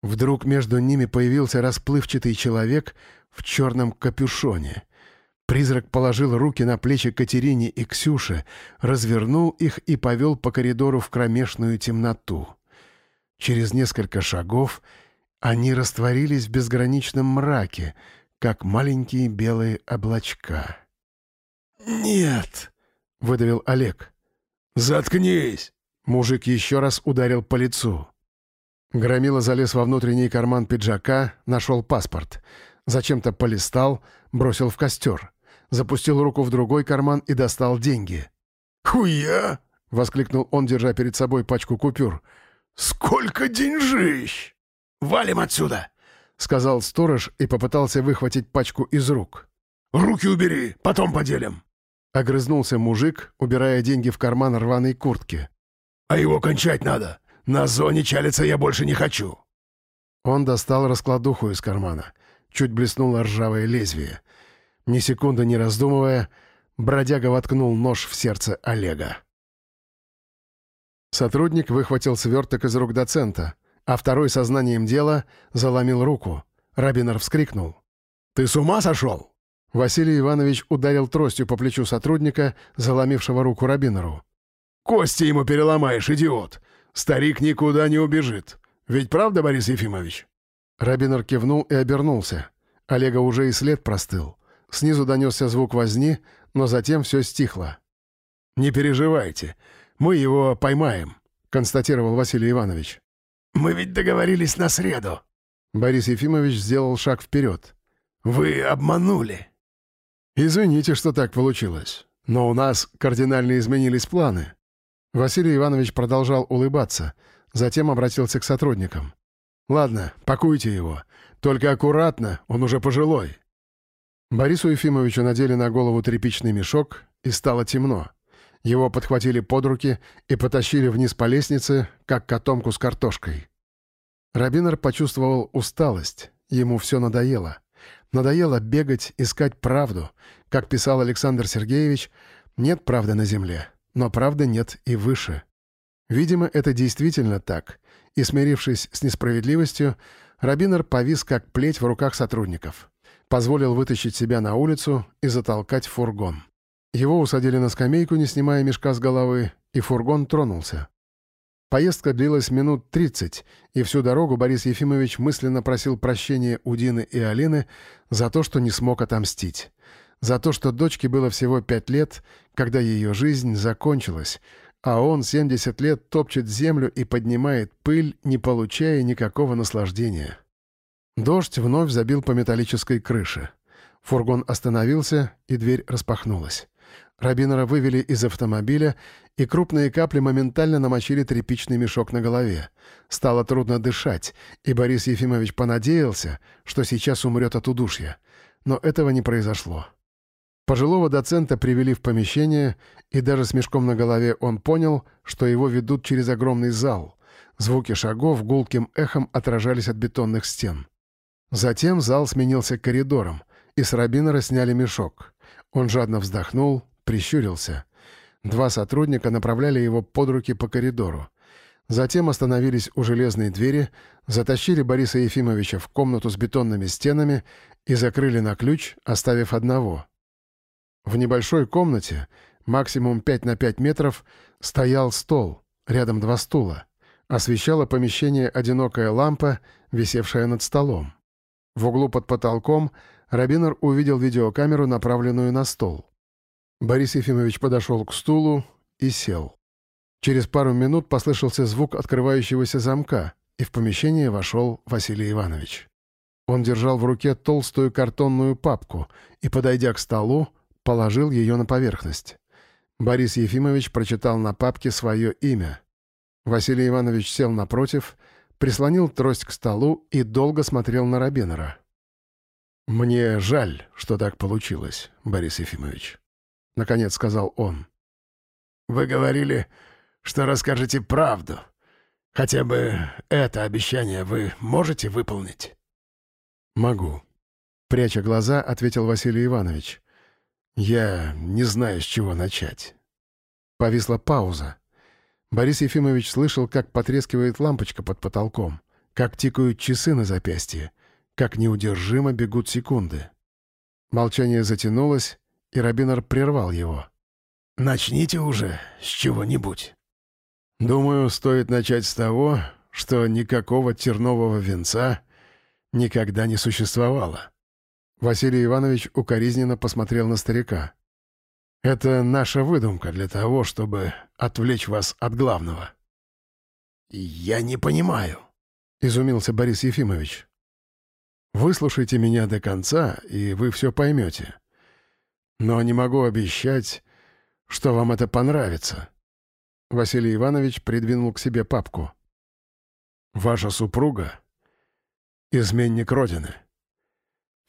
Вдруг между ними появился расплывчатый человек в черном капюшоне. Призрак положил руки на плечи Катерине и Ксюше, развернул их и повел по коридору в кромешную темноту. Через несколько шагов они растворились в безграничном мраке, как маленькие белые облачка. «Нет!» — выдавил Олег. «Заткнись!» — мужик еще раз ударил по лицу. Громила залез во внутренний карман пиджака, нашел паспорт. Зачем-то полистал, бросил в костер запустил руку в другой карман и достал деньги. «Хуя!» — воскликнул он, держа перед собой пачку купюр. «Сколько деньжищ! Валим отсюда!» — сказал сторож и попытался выхватить пачку из рук. «Руки убери, потом поделим!» Огрызнулся мужик, убирая деньги в карман рваной куртки. «А его кончать надо! На зоне чалиться я больше не хочу!» Он достал раскладуху из кармана. Чуть блеснуло ржавое лезвие. Ни секунды не раздумывая, бродяга воткнул нож в сердце Олега. Сотрудник выхватил сверток из рук доцента, а второй сознанием дела заломил руку. Рабинер вскрикнул. «Ты с ума сошел?» Василий Иванович ударил тростью по плечу сотрудника, заломившего руку Рабинеру. «Кости ему переломаешь, идиот! Старик никуда не убежит. Ведь правда, Борис Ефимович?» Рабинер кивнул и обернулся. Олега уже и след простыл. Снизу донесся звук возни, но затем все стихло. «Не переживайте, мы его поймаем», — констатировал Василий Иванович. «Мы ведь договорились на среду». Борис Ефимович сделал шаг вперед. «Вы обманули». «Извините, что так получилось, но у нас кардинально изменились планы». Василий Иванович продолжал улыбаться, затем обратился к сотрудникам. «Ладно, пакуйте его. Только аккуратно, он уже пожилой. Борису Ефимовичу надели на голову тряпичный мешок, и стало темно. Его подхватили под руки и потащили вниз по лестнице, как котомку с картошкой. Рабинер почувствовал усталость, ему все надоело. Надоело бегать, искать правду. Как писал Александр Сергеевич, нет правды на земле, но правды нет и выше. Видимо, это действительно так, и, смирившись с несправедливостью, Рабинер повис как плеть в руках сотрудников позволил вытащить себя на улицу и затолкать в фургон. Его усадили на скамейку, не снимая мешка с головы, и фургон тронулся. Поездка длилась минут 30, и всю дорогу Борис Ефимович мысленно просил прощения у Дины и Алины за то, что не смог отомстить. За то, что дочке было всего пять лет, когда ее жизнь закончилась, а он 70 лет топчет землю и поднимает пыль, не получая никакого наслаждения. Дождь вновь забил по металлической крыше. Фургон остановился, и дверь распахнулась. Рабинера вывели из автомобиля, и крупные капли моментально намочили тряпичный мешок на голове. Стало трудно дышать, и Борис Ефимович понадеялся, что сейчас умрет от удушья. Но этого не произошло. Пожилого доцента привели в помещение, и даже с мешком на голове он понял, что его ведут через огромный зал. Звуки шагов гулким эхом отражались от бетонных стен. Затем зал сменился коридором, и с Рабинера сняли мешок. Он жадно вздохнул, прищурился. Два сотрудника направляли его под руки по коридору. Затем остановились у железной двери, затащили Бориса Ефимовича в комнату с бетонными стенами и закрыли на ключ, оставив одного. В небольшой комнате, максимум 5 на 5 метров, стоял стол, рядом два стула. Освещала помещение одинокая лампа, висевшая над столом. В углу под потолком Рабинер увидел видеокамеру, направленную на стол. Борис Ефимович подошел к стулу и сел. Через пару минут послышался звук открывающегося замка, и в помещение вошел Василий Иванович. Он держал в руке толстую картонную папку и, подойдя к столу, положил ее на поверхность. Борис Ефимович прочитал на папке свое имя. Василий Иванович сел напротив — прислонил трость к столу и долго смотрел на Рабинера. «Мне жаль, что так получилось, Борис Ефимович», — наконец сказал он. вы говорили, что расскажете правду. Хотя бы это обещание вы можете выполнить?» «Могу», — пряча глаза, ответил Василий Иванович. «Я не знаю, с чего начать». Повисла пауза. Борис Ефимович слышал, как потрескивает лампочка под потолком, как тикают часы на запястье, как неудержимо бегут секунды. Молчание затянулось, и Рабинер прервал его. «Начните уже с чего-нибудь». «Думаю, стоит начать с того, что никакого тернового венца никогда не существовало». Василий Иванович укоризненно посмотрел на старика. «Это наша выдумка для того, чтобы отвлечь вас от главного». «Я не понимаю», — изумился Борис Ефимович. «Выслушайте меня до конца, и вы все поймете. Но не могу обещать, что вам это понравится». Василий Иванович придвинул к себе папку. «Ваша супруга — изменник Родины.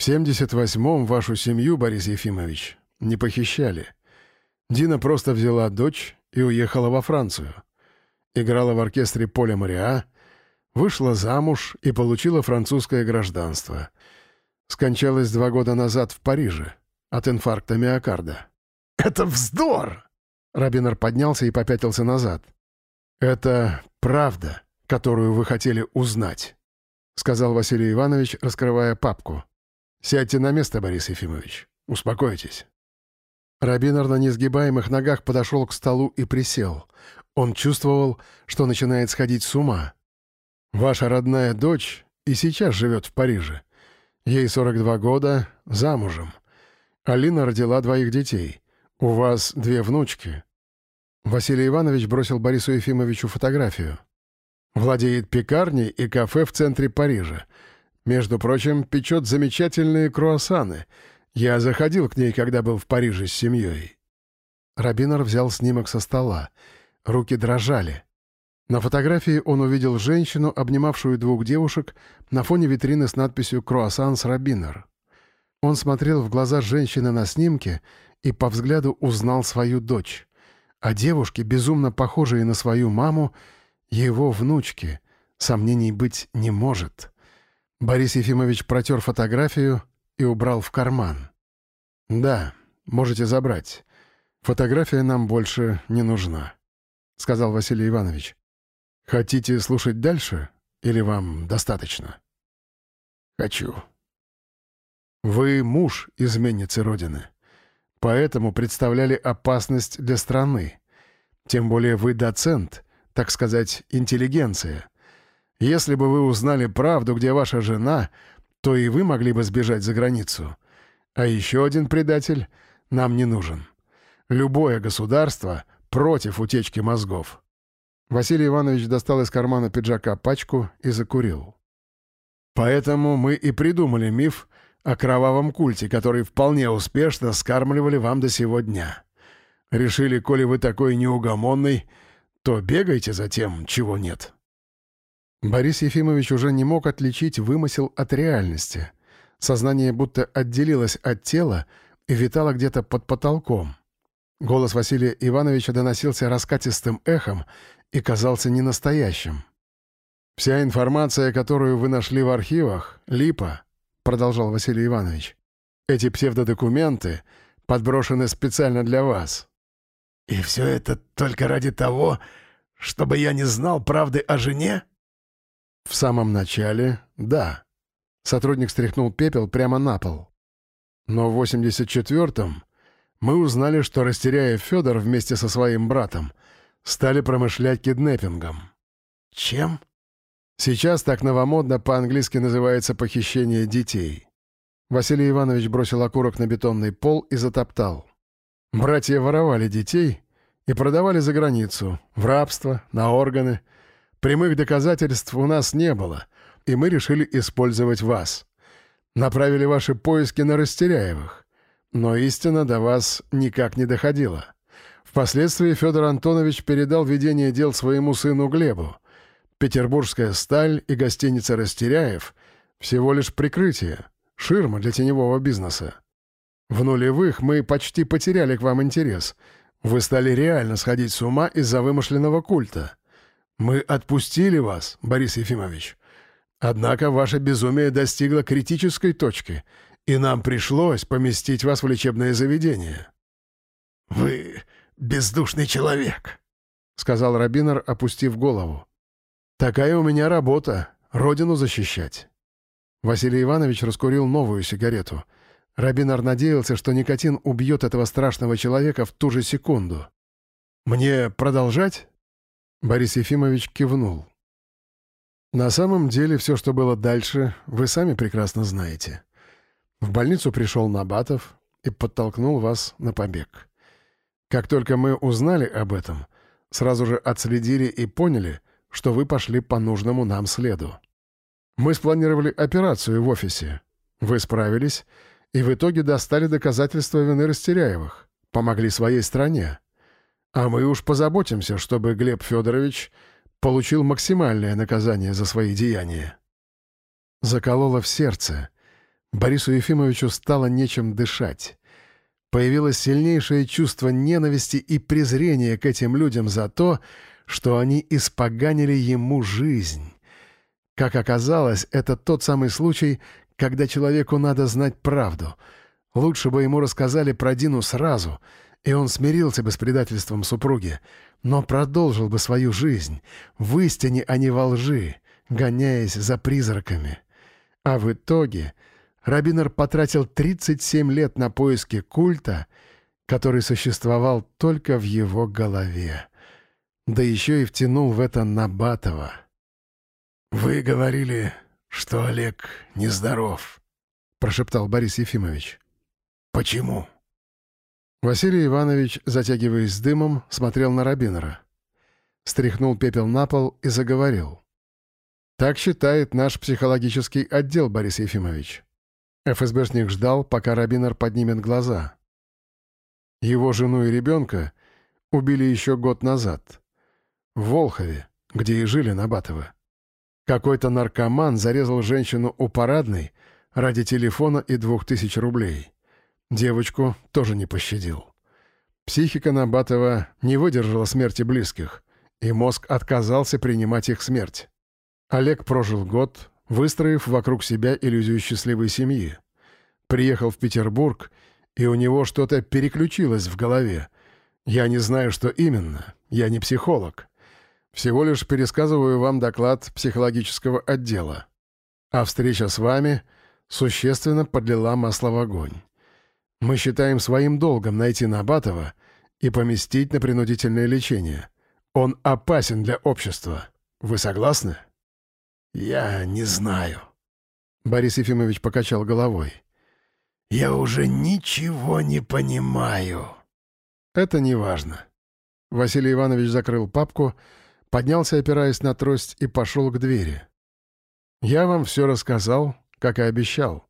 В 78-м вашу семью, Борис Ефимович, не похищали. Дина просто взяла дочь и уехала во Францию. Играла в оркестре Поля Мариа, вышла замуж и получила французское гражданство. Скончалась два года назад в Париже от инфаркта миокарда. «Это вздор!» Рабинер поднялся и попятился назад. «Это правда, которую вы хотели узнать», — сказал Василий Иванович, раскрывая папку. «Сядьте на место, Борис Ефимович. Успокойтесь». Рабинер на несгибаемых ногах подошел к столу и присел. Он чувствовал, что начинает сходить с ума. «Ваша родная дочь и сейчас живет в Париже. Ей 42 года, замужем. Алина родила двоих детей. «У вас две внучки». Василий Иванович бросил Борису Ефимовичу фотографию. «Владеет пекарней и кафе в центре Парижа. Между прочим, печет замечательные круассаны. Я заходил к ней, когда был в Париже с семьей». Рабинер взял снимок со стола. Руки дрожали. На фотографии он увидел женщину, обнимавшую двух девушек, на фоне витрины с надписью «Круассан с Рабинер». Он смотрел в глаза женщины на снимке и по взгляду узнал свою дочь. А девушки, безумно похожие на свою маму, его внучки, сомнений быть не может. Борис Ефимович протер фотографию и убрал в карман. «Да, можете забрать. Фотография нам больше не нужна», — сказал Василий Иванович. «Хотите слушать дальше или вам достаточно?» «Хочу». «Вы муж изменницы Родины. Поэтому представляли опасность для страны. Тем более вы доцент, так сказать, интеллигенция. Если бы вы узнали правду, где ваша жена, то и вы могли бы сбежать за границу. А еще один предатель нам не нужен. Любое государство против утечки мозгов. Василий Иванович достал из кармана пиджака пачку и закурил. Поэтому мы и придумали миф о кровавом культе, который вполне успешно скармливали вам до сего дня. Решили, коли вы такой неугомонный, то бегайте за тем, чего нет». Борис Ефимович уже не мог отличить вымысел от реальности. Сознание будто отделилось от тела и витало где-то под потолком. Голос Василия Ивановича доносился раскатистым эхом и казался ненастоящим. «Вся информация, которую вы нашли в архивах — липа. — продолжал Василий Иванович. «Эти псевдодокументы подброшены специально для вас». «И все это только ради того, чтобы я не знал правды о жене?» «В самом начале — да». Сотрудник стряхнул пепел прямо на пол. Но в 84-м мы узнали, что Растеряев Федор вместе со своим братом стали промышлять киднеппингом. «Чем?» Сейчас так новомодно по-английски называется похищение детей. Василий Иванович бросил окурок на бетонный пол и затоптал. Братья воровали детей и продавали за границу, в рабство, на органы. Прямых доказательств у нас не было, и мы решили использовать вас. Направили ваши поиски на Растеряевых. Но истина до вас никак не доходила. Впоследствии Федор Антонович передал ведение дел своему сыну Глебу — Петербургская сталь и гостиница «Растеряев» — всего лишь прикрытие, ширма для теневого бизнеса. В нулевых мы почти потеряли к вам интерес. Вы стали реально сходить с ума из-за вымышленного культа. Мы отпустили вас, Борис Ефимович. Однако ваше безумие достигло критической точки, и нам пришлось поместить вас в лечебное заведение». «Вы бездушный человек», — сказал Рабинер, опустив голову. «Такая у меня работа — родину защищать». Василий Иванович раскурил новую сигарету. Рабинар надеялся, что никотин убьет этого страшного человека в ту же секунду. «Мне продолжать?» Борис Ефимович кивнул. «На самом деле все, что было дальше, вы сами прекрасно знаете. В больницу пришел Набатов и подтолкнул вас на побег. Как только мы узнали об этом, сразу же отследили и поняли, что вы пошли по нужному нам следу. Мы спланировали операцию в офисе. Вы справились, и в итоге достали доказательства вины Растеряевых, помогли своей стране. А мы уж позаботимся, чтобы Глеб Федорович получил максимальное наказание за свои деяния. Закололо в сердце. Борису Ефимовичу стало нечем дышать. Появилось сильнейшее чувство ненависти и презрения к этим людям за то, что они испоганили ему жизнь. Как оказалось, это тот самый случай, когда человеку надо знать правду. Лучше бы ему рассказали про Дину сразу, и он смирился бы с предательством супруги, но продолжил бы свою жизнь, в истине, а не во лжи, гоняясь за призраками. А в итоге Рабинер потратил 37 лет на поиски культа, который существовал только в его голове. Да еще и втянул в это Набатова. «Вы говорили, что Олег нездоров», — прошептал Борис Ефимович. «Почему?» Василий Иванович, затягиваясь дымом, смотрел на Рабинера. Стряхнул пепел на пол и заговорил. «Так считает наш психологический отдел, Борис Ефимович. ФСБшник ждал, пока Рабинер поднимет глаза. Его жену и ребенка убили еще год назад. В Волхове, где и жили Набатовы. Какой-то наркоман зарезал женщину у парадной ради телефона и двух тысяч рублей. Девочку тоже не пощадил. Психика Набатова не выдержала смерти близких, и мозг отказался принимать их смерть. Олег прожил год, выстроив вокруг себя иллюзию счастливой семьи. Приехал в Петербург, и у него что-то переключилось в голове. Я не знаю, что именно. Я не психолог. Всего лишь пересказываю вам доклад психологического отдела. А встреча с вами существенно подлила масло в огонь. Мы считаем своим долгом найти Набатова и поместить на принудительное лечение. Он опасен для общества. Вы согласны?» «Я не знаю». Борис Ефимович покачал головой. «Я уже ничего не понимаю». «Это не важно». Василий Иванович закрыл папку, поднялся, опираясь на трость, и пошел к двери. «Я вам все рассказал, как и обещал.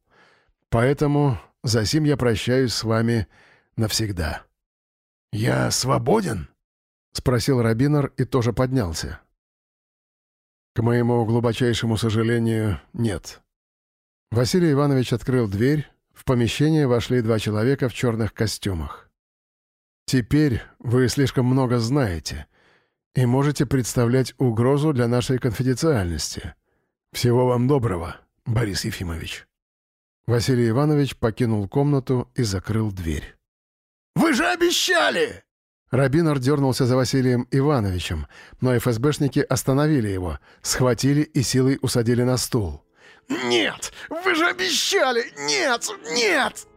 Поэтому за сим я прощаюсь с вами навсегда». «Я свободен?» — спросил Рабинер и тоже поднялся. К моему глубочайшему сожалению, нет. Василий Иванович открыл дверь, в помещение вошли два человека в черных костюмах. «Теперь вы слишком много знаете и можете представлять угрозу для нашей конфиденциальности. Всего вам доброго, Борис Ефимович». Василий Иванович покинул комнату и закрыл дверь. «Вы же обещали!» Рабинор дернулся за Василием Ивановичем, но ФСБшники остановили его, схватили и силой усадили на стул. «Нет! Вы же обещали! Нет! Нет!»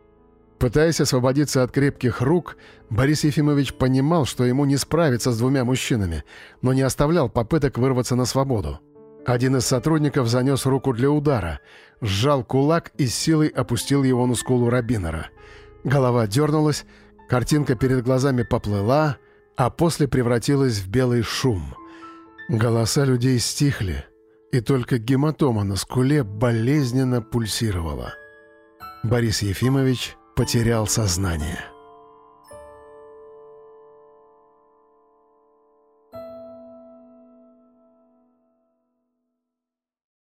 Пытаясь освободиться от крепких рук, Борис Ефимович понимал, что ему не справиться с двумя мужчинами, но не оставлял попыток вырваться на свободу. Один из сотрудников занес руку для удара, сжал кулак и силой опустил его на скулу Рабинора. Голова дернулась, Картинка перед глазами поплыла, а после превратилась в белый шум. Голоса людей стихли, и только гематома на скуле болезненно пульсировала. Борис Ефимович потерял сознание.